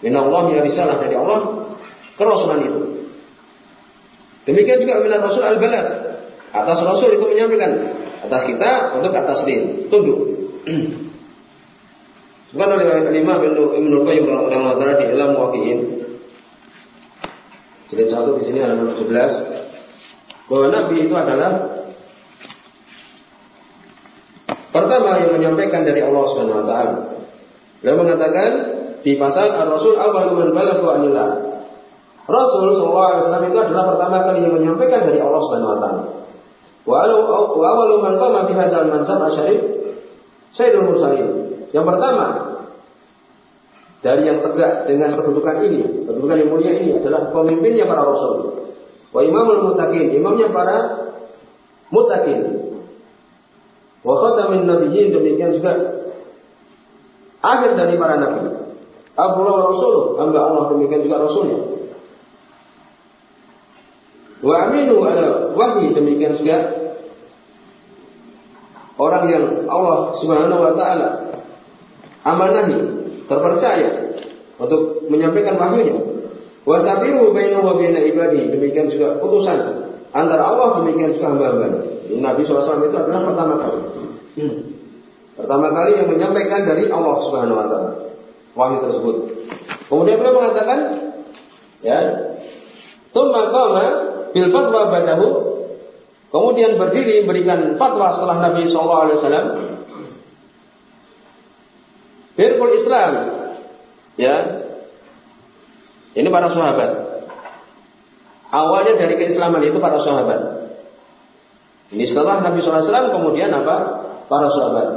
Speaker 1: Allah ya risalah dari Allah kerasulan itu. Demikian juga bila Rasul al-balad. Atas Rasul itu menyampaikan. Atas kita untuk atas din. Tunduk. <clears throat> Bukan oleh Imam Ibn Qayyim yang mengatakan di Ilmu Waqi'in. Jadi satu di sini halaman 11 bahwa Nabi itu adalah pertama yang menyampaikan dari Allah Subhanahu wa taala. Beliau mengatakan di pasal Ar-Rasul awal man balagha anillah. Rasul SAW itu adalah pertama kali yang menyampaikan dari Allah Subhanahu Wa Taala. Wa awalu man qama bi hadzal mansab asyarif Sayyidul Mursalin. Yang pertama dari yang tegak dengan kedudukan ini, kedudukan yang mulia ini adalah pemimpinnya para rasul. Wa imamul mutakin, imamnya para mutakin. Wa khatamin nabiyyin demikian juga akhir dari para nabi. Abdullah Rasul, hamba Allah demikian juga Rasulnya. Wa aminu ala wahyi demikian juga orang yang Allah Subhanahu wa taala amanahi, terpercaya untuk menyampaikan wahyunya. Wa sabiru bainahu wa baina ibadi demikian juga utusan antara Allah demikian juga hamba-hamba. Nabi SAW itu adalah pertama kali. Hmm. Pertama kali yang menyampaikan dari Allah Subhanahu wa taala. Wahyu tersebut. Kemudian beliau mengatakan ya, "Tsumma qama bil fatwa badahu. Kemudian berdiri memberikan fatwa setelah Nabi sallallahu alaihi wasallam. Firqul Islam. Ya. Ini para sahabat. Awalnya dari keislaman itu para sahabat ini setelah Nabi SAW kemudian apa para sahabat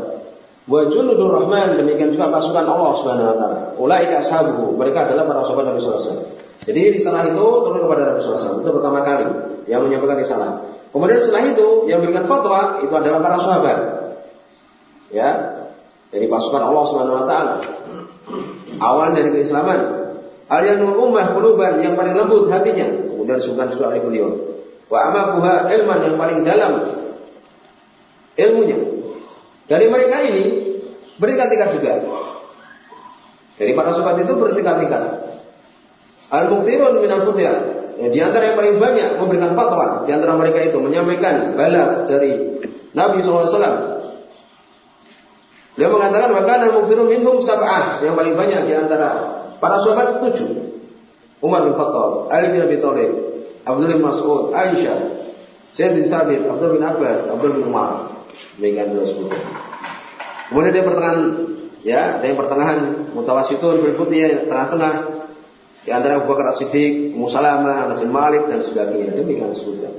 Speaker 1: wa junudur rahman demikian juga pasukan Allah Subhanahu wa taala ulaika ashabuhu mereka adalah para sahabat Nabi SAW Jadi risalah itu turun kepada Nabi SAW. Itu pertama kali yang menyampaikan risalah. Kemudian setelah itu yang memberikan fatwa itu adalah para sahabat. Ya, dari pasukan Allah Subhanahu Wa Taala. Awal dari keislaman. Alianul ummah kuluban yang paling lembut hatinya. Kemudian disebutkan juga oleh beliau. Wa amakuha ilman yang paling dalam ilmunya. Dari mereka ini bertingkat-tingkat juga. Dari para sahabat itu bertingkat-tingkat. Al-Muqtirun minal futya. Ya, di antara yang paling banyak memberikan fatwa di antara mereka itu menyampaikan bala dari Nabi SAW. Dia mengatakan bahkan al-muqtirun minhum sab'ah yang paling banyak di antara para sahabat tujuh. Umar bin Khattab, Ali bin Abi Thalib, Abdul bin Mas'ud, Aisyah, Zaid bin Sabit, Abdul bin Abbas, Abdul bin Umar. Demikian dulu Kemudian dia pertengahan ya, dari pertengahan mutawasitun fil futiyah tengah-tengah di antara Abu Bakar As-Siddiq, Musalamah, Anas Malik dan sebagainya. Demikian disebutkan.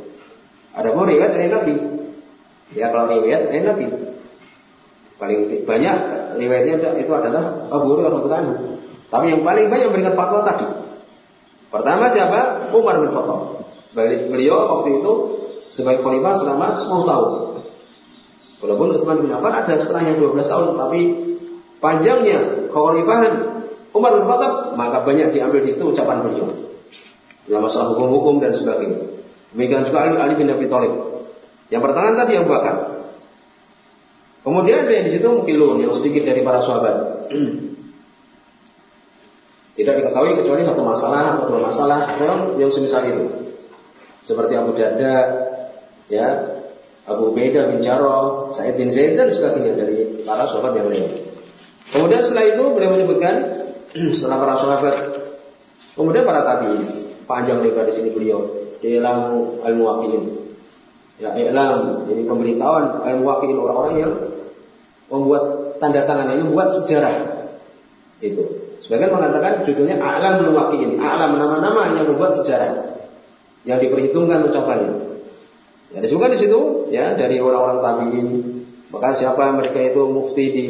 Speaker 1: Ada pun riwayat dari Nabi. Ya kalau riwayat dari Nabi. Paling banyak riwayatnya itu adalah Abu Hurairah Tapi yang paling banyak memberikan fatwa tadi. Pertama siapa? Umar bin Khattab. Beliau waktu itu sebagai khalifah selama 10 tahun. Walaupun Utsman bin Affan ada setelahnya 12 tahun, tapi panjangnya kekhalifahan Umar bin Khattab, maka banyak diambil di situ ucapan beliau. Dalam masalah hukum-hukum dan sebagainya. Demikian juga Ali, Ali bin Abi Thalib. Yang pertengahan tadi yang Bakar. Kemudian ada yang di situ mungkin yang sedikit dari para sahabat. <clears throat> Tidak diketahui kecuali satu masalah atau dua masalah dalam yang semisal itu. Seperti Abu Darda, ya, Abu Beda bin Jarrah, Said bin Zaid dan sebagainya dari para sahabat yang lain. Kemudian setelah itu beliau menyebutkan <clears throat> setelah para sahabat. Kemudian para tabi panjang daripada sini beliau ilmu al muwakilin Ya, ilam jadi pemberitahuan al muwakilin orang-orang yang membuat tanda tangan ini membuat sejarah. Itu. Sebagian mengatakan judulnya alam muwakilin, alam nama-nama yang membuat sejarah. Yang diperhitungkan ucapannya. Ya, disebutkan di situ ya dari orang-orang tabiin. Maka siapa mereka itu mufti di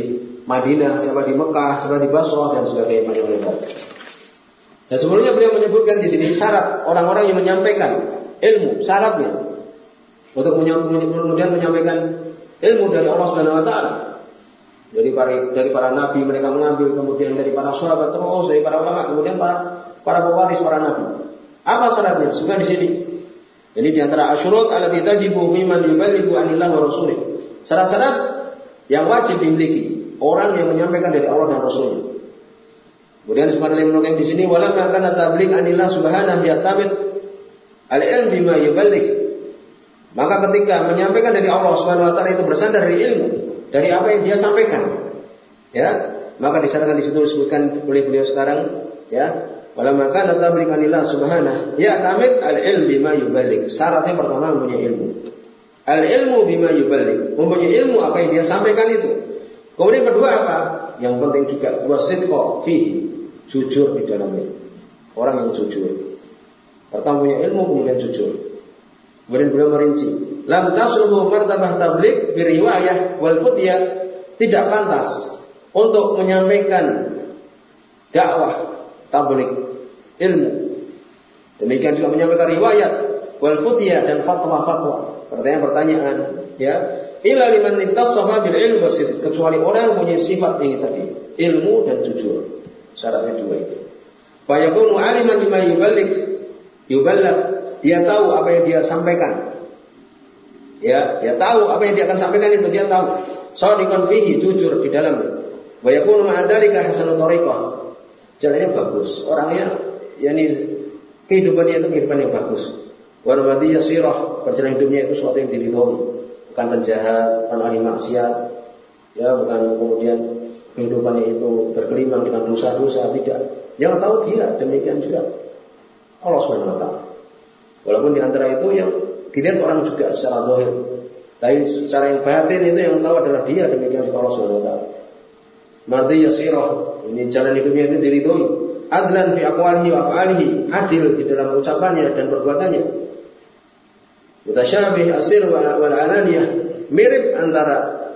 Speaker 1: Madinah, siapa di Mekah, siapa di Basrah dan sebagainya lebar. Dan sebelumnya beliau menyebutkan di sini syarat orang-orang yang menyampaikan ilmu, syaratnya untuk kemudian menyampaikan ilmu dari Allah Subhanahu wa taala. Dari para dari para nabi mereka mengambil, kemudian dari para sahabat terus dari para ulama, kemudian para para pewaris para nabi. Apa syaratnya? Suka di sini. Jadi di antara asyurut ala tajibu mimman yuballighu anillah wa rasulih. Syarat-syarat yang wajib dimiliki orang yang menyampaikan dari Allah dan Rasulnya. Kemudian oleh Ibnu di sini wala kana tabligh anillah subhanahu ta'ala al-ilm bima yuballigh. Maka ketika menyampaikan dari Allah Subhanahu wa taala itu bersandar dari ilmu, dari apa yang dia sampaikan. Ya, maka disyaratkan di situ disebutkan oleh beliau sekarang, ya, wala kana tabligh anillah subhanahu ya tamid al-ilm bima yuballigh. Syaratnya pertama mempunyai ilmu. Al-ilmu bima yuballigh, mempunyai ilmu apa yang dia sampaikan itu. Kemudian kedua apa? Yang penting juga wasidqa fihi, jujur di dalamnya. Orang yang jujur. Pertama punya ilmu kemudian jujur. Kemudian beliau merinci, lam tasluhu martabah tablik biriwayah wal futiyah tidak pantas untuk menyampaikan dakwah tablik ilmu. Demikian juga menyampaikan riwayat wal futiyah dan fatwa-fatwa. Pertanyaan-pertanyaan, ya illa liman ittasaba bil ilmi wasid kecuali orang yang punya sifat ini tadi ilmu dan jujur syaratnya dua itu fayakunu aliman bima yuballigh yuballigh dia tahu apa yang dia sampaikan. Ya dia tahu apa yang dia akan sampaikan itu. Dia tahu. Shadiqan fihi jujur di dalamnya wa yakunu ma'adzalika hasanut thariqah jalannya bagus. Orangnya yakni kehidupannya itu kehidupan yang bagus. Wa yasirah. Perjalanan hidupnya itu sesuatu yang diridhoi. Bukan penjahat, bukan ahli maksiat, ya bukan kemudian kehidupannya itu berkelimang dengan dosa-dosa. Tidak. Yang tahu dia demikian juga. Allah Subhanahu wa. Walaupun di antara itu yang dilihat orang juga secara zahir, tapi secara yang batin itu yang tahu adalah dia demikian Allah Subhanahu wa taala. Yasirah, ini jalan hidupnya itu diridhoi. Adlan fi aqwalihi wa af'alihi, adil di dalam ucapannya dan perbuatannya. Mutasyabih asir wal alaniyah mirip antara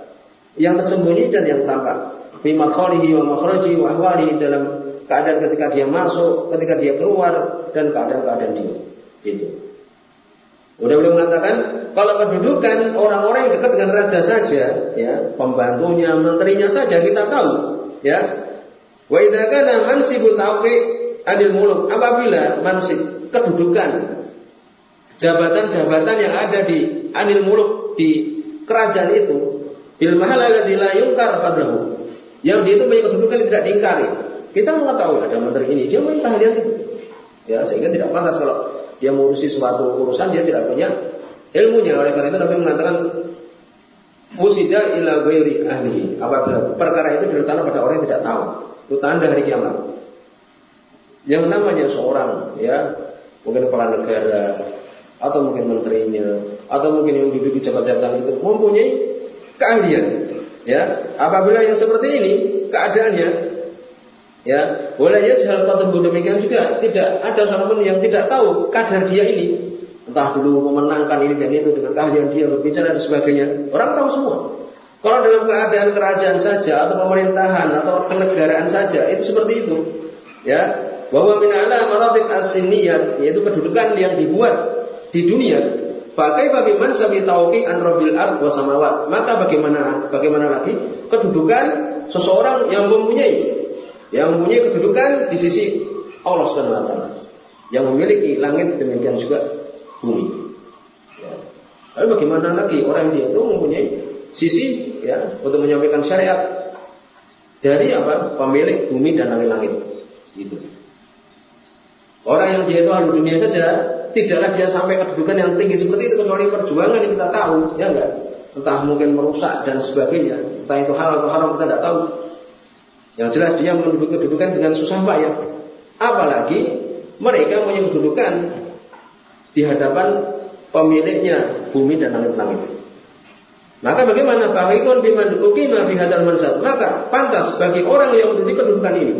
Speaker 1: yang tersembunyi dan yang tampak. Fi madkhalihi wa makhraji wa ahwalihi dalam keadaan ketika dia masuk, ketika dia keluar, dan keadaan-keadaan dia. Itu. Udah belum mengatakan kalau kedudukan orang-orang yang dekat dengan raja saja, ya pembantunya, menterinya saja kita tahu, ya. Wa idza mansibul tauqi adil muluk apabila mansib kedudukan jabatan-jabatan yang ada di anil muluk di kerajaan itu bil mahal alladzi la yunkar fadlahu yang dia itu punya kedudukan tidak diingkari. Kita mengetahui ada menteri ini, dia punya keahlian itu. Ya, sehingga tidak pantas kalau dia mengurusi suatu urusan dia tidak punya ilmunya. Oleh karena itu Nabi mengatakan musida ila ghairi ahlihi. Apabila perkara itu diletakkan pada orang yang tidak tahu, itu tanda hari kiamat. Yang namanya seorang ya, mungkin kepala negara atau mungkin menterinya atau mungkin yang duduk di jabatan itu mempunyai keahlian Ya, apabila yang seperti ini keadaannya, ya, boleh ya hal tersebut demikian juga tidak ada seorang yang tidak tahu kadar dia ini, entah dulu memenangkan ini dan itu dengan keahlian dia berbicara dan sebagainya. Orang tahu semua. Kalau dalam keadaan kerajaan saja atau pemerintahan atau kenegaraan saja itu seperti itu. Ya, bahwa min ala maratib as-sinniyat yaitu kedudukan yang dibuat di dunia Pakai bagi mansabi tauqi an robil ard wa samawat. Maka bagaimana bagaimana lagi kedudukan seseorang yang mempunyai yang mempunyai kedudukan di sisi Allah taala. Yang memiliki langit demikian juga bumi. Ya. Lalu bagaimana lagi orang dia itu mempunyai sisi ya untuk menyampaikan syariat dari apa pemilik bumi dan langit-langit. Itu. Orang yang dia itu ahli dunia saja tidaklah dia sampai kedudukan yang tinggi seperti itu kecuali perjuangan yang kita tahu, ya enggak? Entah mungkin merusak dan sebagainya, entah itu halal atau haram kita tidak tahu. Yang jelas dia menduduki kedudukan dengan susah payah. Apalagi mereka punya kedudukan di hadapan pemiliknya bumi dan langit-langit. Maka bagaimana Fahikun biman ukima bihadal mansab? Maka pantas bagi orang yang menduduki kedudukan ini.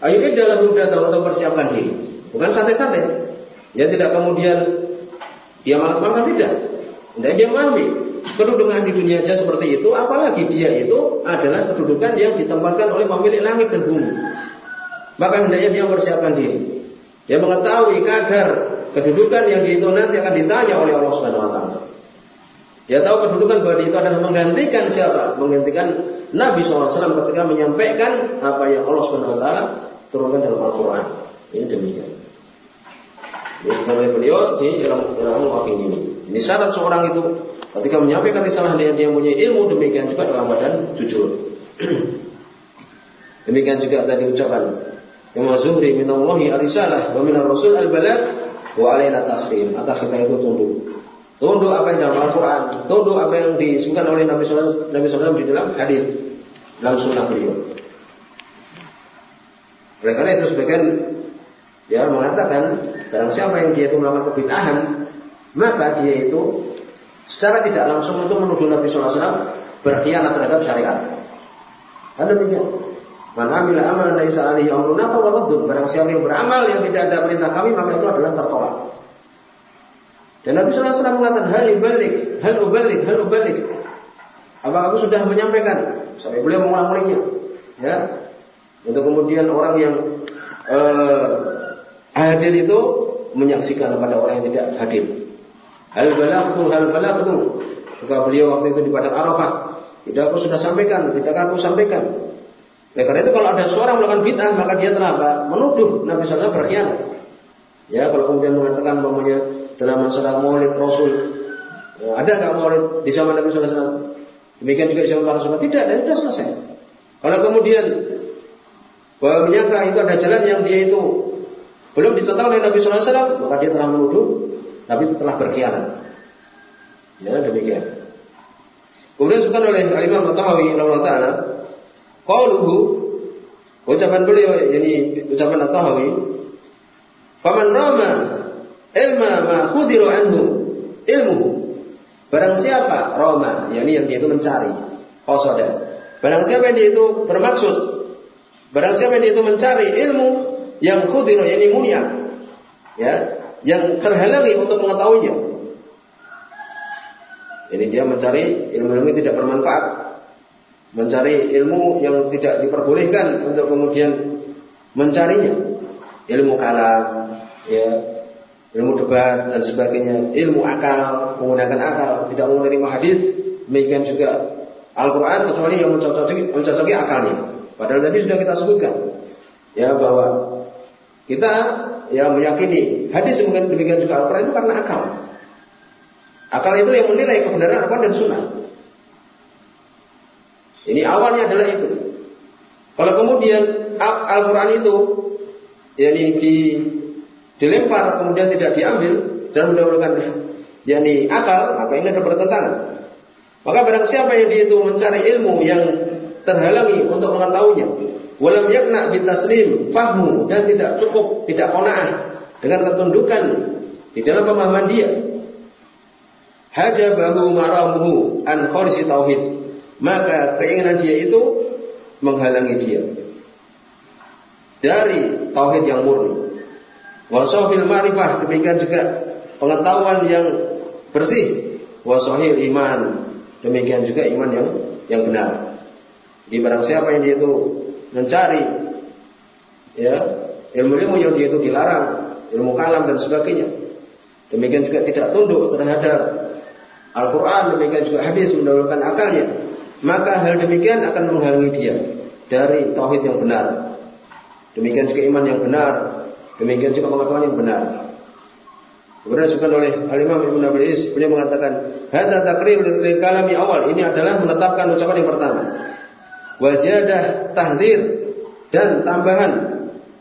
Speaker 1: Ayo dalam data untuk persiapkan diri. Bukan santai-santai. Ya tidak kemudian dia malas-malasan tidak. Tidak dia memahami kedudukan di dunia saja seperti itu, apalagi dia itu adalah kedudukan yang ditempatkan oleh pemilik langit dan bumi. Maka hendaknya dia mempersiapkan diri. Dia mengetahui kadar kedudukan yang itu nanti akan ditanya oleh Allah Subhanahu wa taala. Dia tahu kedudukan bahwa itu adalah menggantikan siapa? Menggantikan Nabi SAW ketika menyampaikan apa yang Allah Subhanahu wa taala turunkan dalam Al-Qur'an. Ini demikian. Oleh beliau di dalam dalam ini. Ini syarat seorang itu ketika menyampaikan risalah dia dia punya ilmu demikian juga dalam badan jujur. <clears throat> demikian juga tadi ucapan Imam Zuhri minallahi arisalah wa minar rasul al-balagh wa alaina taslim. Atas kita itu tunduk. Tunduk apa yang dalam Al-Quran, tunduk apa yang disebutkan oleh Nabi SAW, Nabi SAW di dalam hadis dalam sunnah beliau. Oleh karena itu sebagian ya mengatakan barang siapa yang dia itu melakukan kebid'ahan maka dia itu secara tidak langsung itu menuduh Nabi SAW berkhianat terhadap syariat. Ada demikian. Mana bila amalan dari alaihi amruna fa Barang siapa yang beramal yang tidak ada perintah kami maka itu adalah tertolak. Dan Nabi SAW mengatakan hal ubalik, hal ubalik, hal ubalik. Apa aku sudah menyampaikan? Sampai beliau mengulang-ulangnya. Ya. Untuk kemudian orang yang uh, hadir itu menyaksikan kepada orang yang tidak hadir. Hal balagtu, hal balagtu. Ketika beliau waktu itu di padang Arafah, tidak aku sudah sampaikan, tidak aku sampaikan. Oleh karena itu kalau ada seorang melakukan bid'ah maka dia telah? Menuduh Nabi SAW berkhianat. Ya kalau kemudian mengatakan bahwanya dalam masalah maulid Rasul ya, ada nggak maulid di zaman Nabi SAW? Demikian juga di zaman para sahabat tidak, dan sudah selesai. Kalau kemudian bahwa menyangka itu ada jalan yang dia itu belum dicontoh oleh Nabi SAW, maka dia telah menuduh Nabi telah berkhianat. Ya, demikian. Kemudian disebutkan oleh Imam At-Tahawi Allah Ta'ala, Qauluhu, ucapan beliau, ini ucapan At-Tahawi, Faman rama ilma ma khudiru anhu ilmu. Barang siapa rama, yakni yang dia itu mencari, qasada. Barang siapa yang dia itu bermaksud, barang siapa yang dia itu mencari ilmu yang khudiro yang mulia ya yang terhalangi untuk mengetahuinya ini dia mencari ilmu-ilmu tidak bermanfaat mencari ilmu yang tidak diperbolehkan untuk kemudian mencarinya. Ilmu kalam, ya, ilmu debat dan sebagainya, ilmu akal, menggunakan akal, tidak menerima hadis, demikian juga Al-Quran kecuali yang mencocoki, mencocoki akalnya. Padahal tadi sudah kita sebutkan, ya bahwa kita ya meyakini hadis mungkin demikian juga Al-Quran itu karena akal. Akal itu yang menilai kebenaran Al-Quran dan Sunnah. Ini awalnya adalah itu. Kalau kemudian Al-Quran itu yakni di, dilempar kemudian tidak diambil dan mendahulukan yakni akal, maka ini ada pertentangan. Maka barang siapa yang dia itu mencari ilmu yang terhalangi untuk mengetahuinya, walam yakna bitaslim fahmu dan tidak cukup, tidak qanaah dengan ketundukan di dalam pemahaman dia. Hajabahu maramuhu an kharisi tauhid maka keinginan dia itu menghalangi dia dari tauhid yang murni. Wasofil ma'rifah demikian juga pengetahuan yang bersih. Wasohil iman demikian juga iman yang yang benar. Di barang siapa yang dia itu mencari ya ilmu-ilmu yang dia itu dilarang, ilmu kalam dan sebagainya. Demikian juga tidak tunduk terhadap Al-Quran, demikian juga hadis mendahulukan akalnya maka hal demikian akan menghalangi dia dari tauhid yang benar. Demikian juga iman yang benar, demikian juga pengetahuan yang benar. Kemudian disebutkan oleh Al-Imam Ibn Abi Is, beliau mengatakan, "Hadza taqrir lil kalami awal." Ini adalah menetapkan ucapan yang pertama. Wa ziyadah tahdzir dan tambahan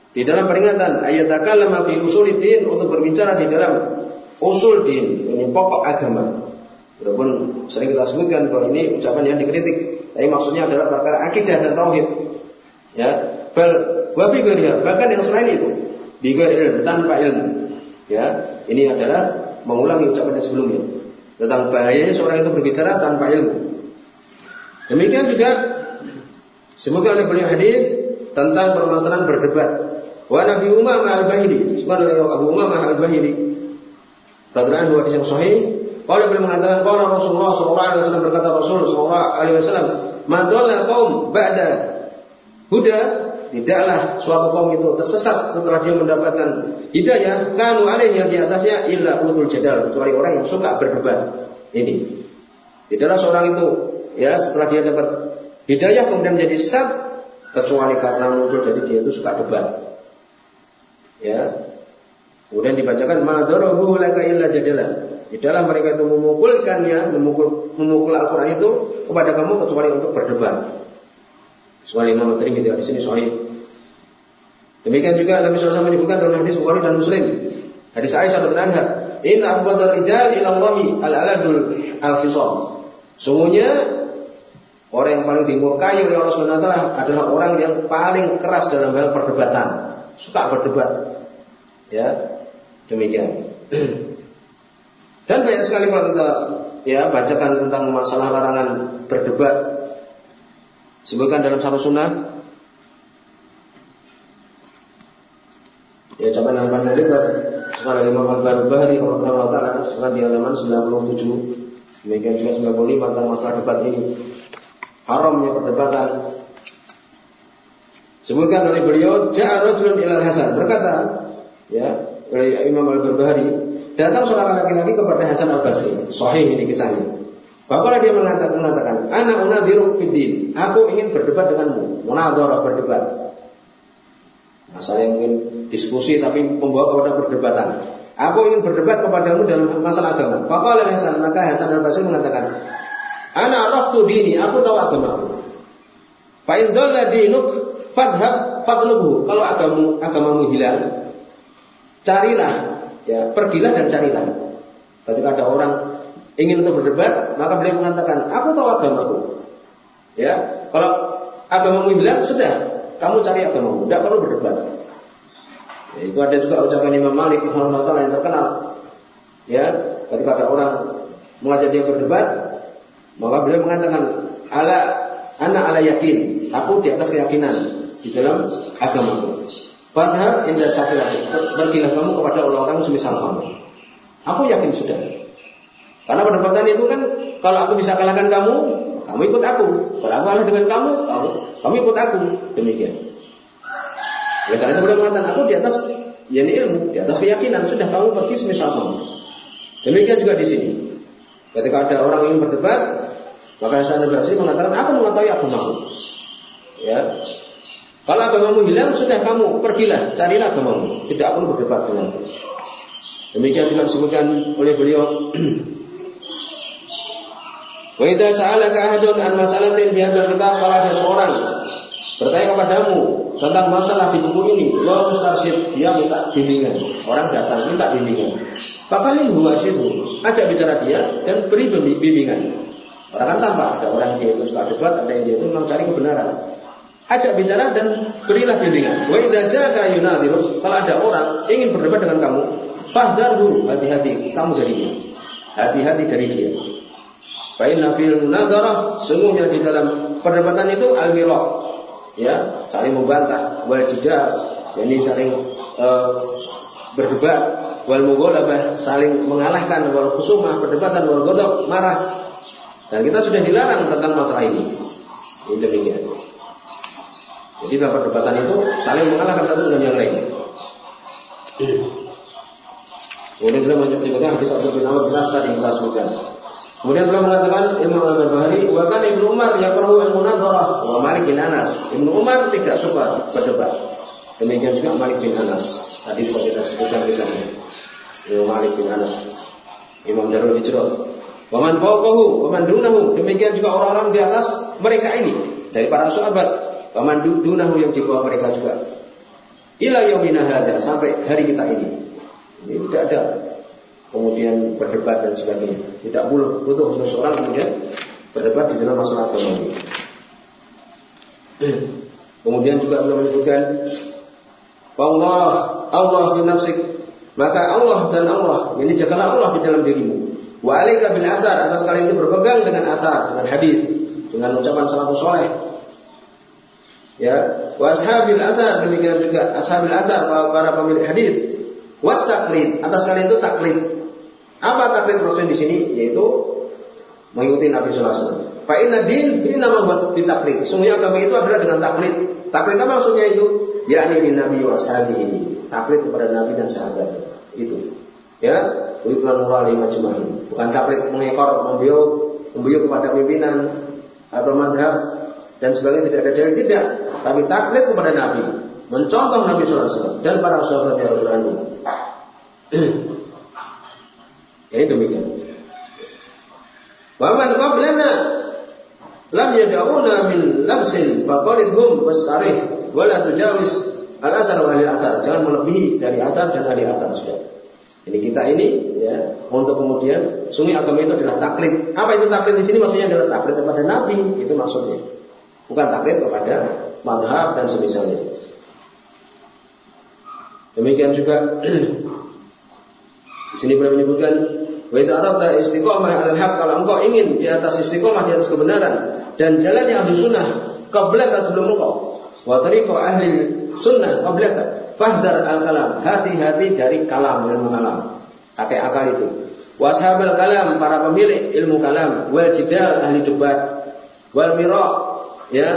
Speaker 1: di dalam peringatan ayat takallama fi usuliddin untuk berbicara di dalam usul din, ini pokok agama. Walaupun sering kita sebutkan bahwa ini ucapan yang dikritik, tapi maksudnya adalah perkara akidah dan tauhid. Ya, bal wabi bahkan yang selain itu, bigar tanpa ilmu. Ya, ini adalah mengulangi ucapan yang sebelumnya tentang bahayanya seorang itu berbicara tanpa ilmu. Demikian juga semoga oleh beliau hadis tentang permasalahan berdebat. Wa Nabi Umamah al-Bahili, subhanallah Abu Umamah al-Bahili. Radhiyallahu hadis yang sahih kalau beliau mengatakan kalau Rasulullah Shallallahu Alaihi Wasallam berkata Rasul Shallallahu Alaihi Wasallam, "Madola kaum ba'da huda tidaklah suatu kaum itu tersesat setelah dia mendapatkan hidayah kanu alaihi yang di atasnya illa utul jadal kecuali orang yang suka berdebat ini tidaklah seorang itu ya setelah dia dapat hidayah kemudian menjadi sesat kecuali karena muncul dari dia itu suka debat ya kemudian dibacakan madarahu laka illa jadala di dalam mereka itu memukulkannya, memukul memukul Al-Quran itu kepada kamu kecuali untuk berdebat. Kecuali Imam Tirmidzi di sini sahih. Demikian juga Nabi SAW menyebutkan dalam hadis Bukhari dan Muslim. Hadis Aisyah radhiyallahu anha, "Inna abghadar rijal ila Allahi al-aladul al-fisam." Sungguhnya orang yang paling dimurkai oleh Allah SWT adalah orang yang paling keras dalam hal perdebatan, suka berdebat. Ya, demikian. Dan banyak sekali kalau kita ya bacakan tentang masalah larangan berdebat. Sebutkan dalam satu sunnah. Ya coba panjang lebar. Sekarang Imam Al-Barbahari Allah Taala sekarang di halaman 97. Demikian juga 95 tentang masalah debat ini. Haramnya perdebatan. Sebutkan oleh beliau, Ja'a rajulun ilal Hasan berkata, ya, oleh Imam Al-Barbahari, Datang seorang laki-laki kepada Hasan Al Basri. Sahih ini kisahnya. Bapaklah dia mengatakan, mengatakan Anak unadiru fiddin. Aku ingin berdebat denganmu. Munadharah berdebat. Nah, saya ingin diskusi tapi membawa kepada perdebatan. Aku ingin berdebat kepadamu dalam masalah agama. Faqala Hasan, maka Hasan Al Basri mengatakan, Anak raftu dini, aku tahu agamaku. Fa in dalla dinuk fadhab fadlubu. Kalau agamamu, agamamu hilang, carilah Ya, pergilah dan carilah. Ketika ada orang ingin untuk berdebat, maka beliau mengatakan, aku tahu agamaku. Ya, kalau agamamu bilang sudah, kamu cari agamamu, tidak perlu berdebat. Ya, itu ada juga ucapan Imam Malik yang terkenal. Ya, ketika ada orang mengajak dia berdebat, maka beliau mengatakan, ala anak ala yakin, aku di atas keyakinan di dalam agamaku. Padahal indah lagi. Pergilah kamu kepada orang-orang semisal kamu. Aku yakin sudah. Karena perdebatan itu kan kalau aku bisa kalahkan kamu, kamu ikut aku. Kalau aku kalah dengan kamu, kamu, kamu ikut aku. Demikian. Oleh karena itu beliau mengatakan aku di atas yakni ilmu, di atas keyakinan sudah kamu pergi semisal kamu. Demikian juga di sini. Ketika ada orang yang berdebat, maka Hasan Basri mengatakan aku mengetahui agamaku. Ya. Kalau agamamu hilang, sudah kamu pergilah, carilah agamamu. Tidak perlu berdebat denganku. Demikian juga disebutkan oleh beliau <clears throat> Wa idza sa'alaka ahadun an mas'alatin bi kalau ada seorang bertanya kepadamu tentang masalah di buku ini, lo mustarsyid, dia minta bimbingan. Orang datang minta bimbingan. Huwa situ, ajak bicara dia dan beri bimbingan. Orang kan tampak ada orang dia itu suka debat, ada yang dia itu memang cari kebenaran. Ajak bicara dan berilah bimbingan. Wa idza ja'aka yunadiru, kalau ada orang ingin berdebat dengan kamu, fahdharhu, hati-hati kamu dari dia. Hati-hati dari dia. Fa'in nafil munadarah sungguhnya di dalam perdebatan itu al ya saling membantah wal jidal yakni saling uh, berdebat wal mughalabah saling mengalahkan wal khusumah perdebatan wal ghadab marah dan kita sudah dilarang tentang masalah ini ini demikian jadi dalam perdebatan itu saling mengalahkan satu dengan yang lain Kemudian beliau menyebutkan hadis Abu bin Awad bin yang kita sebutkan. Kemudian beliau mengatakan Imam Al-Barbahari wa kan Ibnu Umar yakrahu al-munadharah wa Malik bin Anas. Ibnu Umar tidak suka berdebat. Demikian juga Malik bin Anas. Tadi sudah kita sebutkan di sana. Imam Malik bin Anas. Imam Darul Hijrah. Wa man fawqahu wa man dunahu. Demikian juga orang-orang di atas mereka ini dari para sahabat. Wa man dunahu yang di bawah mereka juga. Ila yaumina hadza sampai hari kita ini. Ini tidak ada kemudian berdebat dan sebagainya. Tidak perlu butuh seseorang kemudian berdebat di dalam masalah ini. Kemudian juga belum menyebutkan Allah Allah fi nafsik maka Allah dan Allah ini jagalah Allah di dalam dirimu. Wa alaika bil athar atas kalian itu berpegang dengan athar dengan hadis dengan ucapan salafus soleh. Ya, wa ashabil athar demikian juga ashabil athar para pemilik hadis. Wa taklid atas kalian itu taklid apa taklid Rasul di sini? Yaitu mengikuti Nabi Sallallahu Alaihi Wasallam. Fa inna din ini nama buat ditaklid. Sungguhnya agama itu adalah dengan taklid. Taklid apa maksudnya itu? Yakni di Nabi wa ini. Taklid kepada Nabi dan sahabat. Itu. Ya, Wiklan murali majmahin. Bukan taklid mengekor, membiu, membiu kepada pimpinan atau madhab dan sebagainya tidak ada dalil tidak. Tapi taklid kepada Nabi, mencontoh Nabi SAW dan para sahabat yang berlalu. <clears throat> Ini demikian. Wa man qablana lam yad'una min labsin faqalidhum wastarih wa la tujawiz al-asar wa al-asar. Jangan melebihi dari asar dan ahli asar sudah. Ini kita ini ya untuk kemudian sungai agama itu adalah taklid. Apa itu taklid di sini maksudnya adalah taklid kepada Nabi itu maksudnya. Bukan taklid kepada madhab dan semisalnya. Demikian juga <clears throat> di sini boleh menyebutkan wa idza aradta istiqomah al haq kalau engkau ingin di atas istiqomah di atas kebenaran dan jalannya ahli sunnah qablaka sebelum engkau wa tariqa ahli sunnah qablaka fahdar al kalam hati-hati dari kalam ilmu kalam pakai akal itu washabal kalam para pemilik ilmu kalam wal jidal ahli debat wal mira ya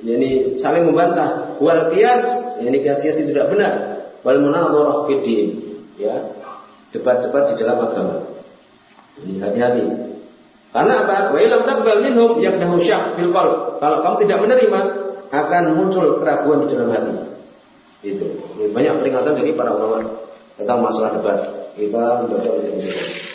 Speaker 1: ini saling membantah wal kias ini kias-kias tidak benar wal munadharah fid ya debat-debat di dalam agama. Hati-hati. Karena apa? Wa ilam taqbal minhum yakdahu syak fil. Kalau kamu tidak menerima, akan muncul keraguan di dalam hati. Itu. Banyak peringatan dari para ulama tentang masalah debat. Kita menjaga untuk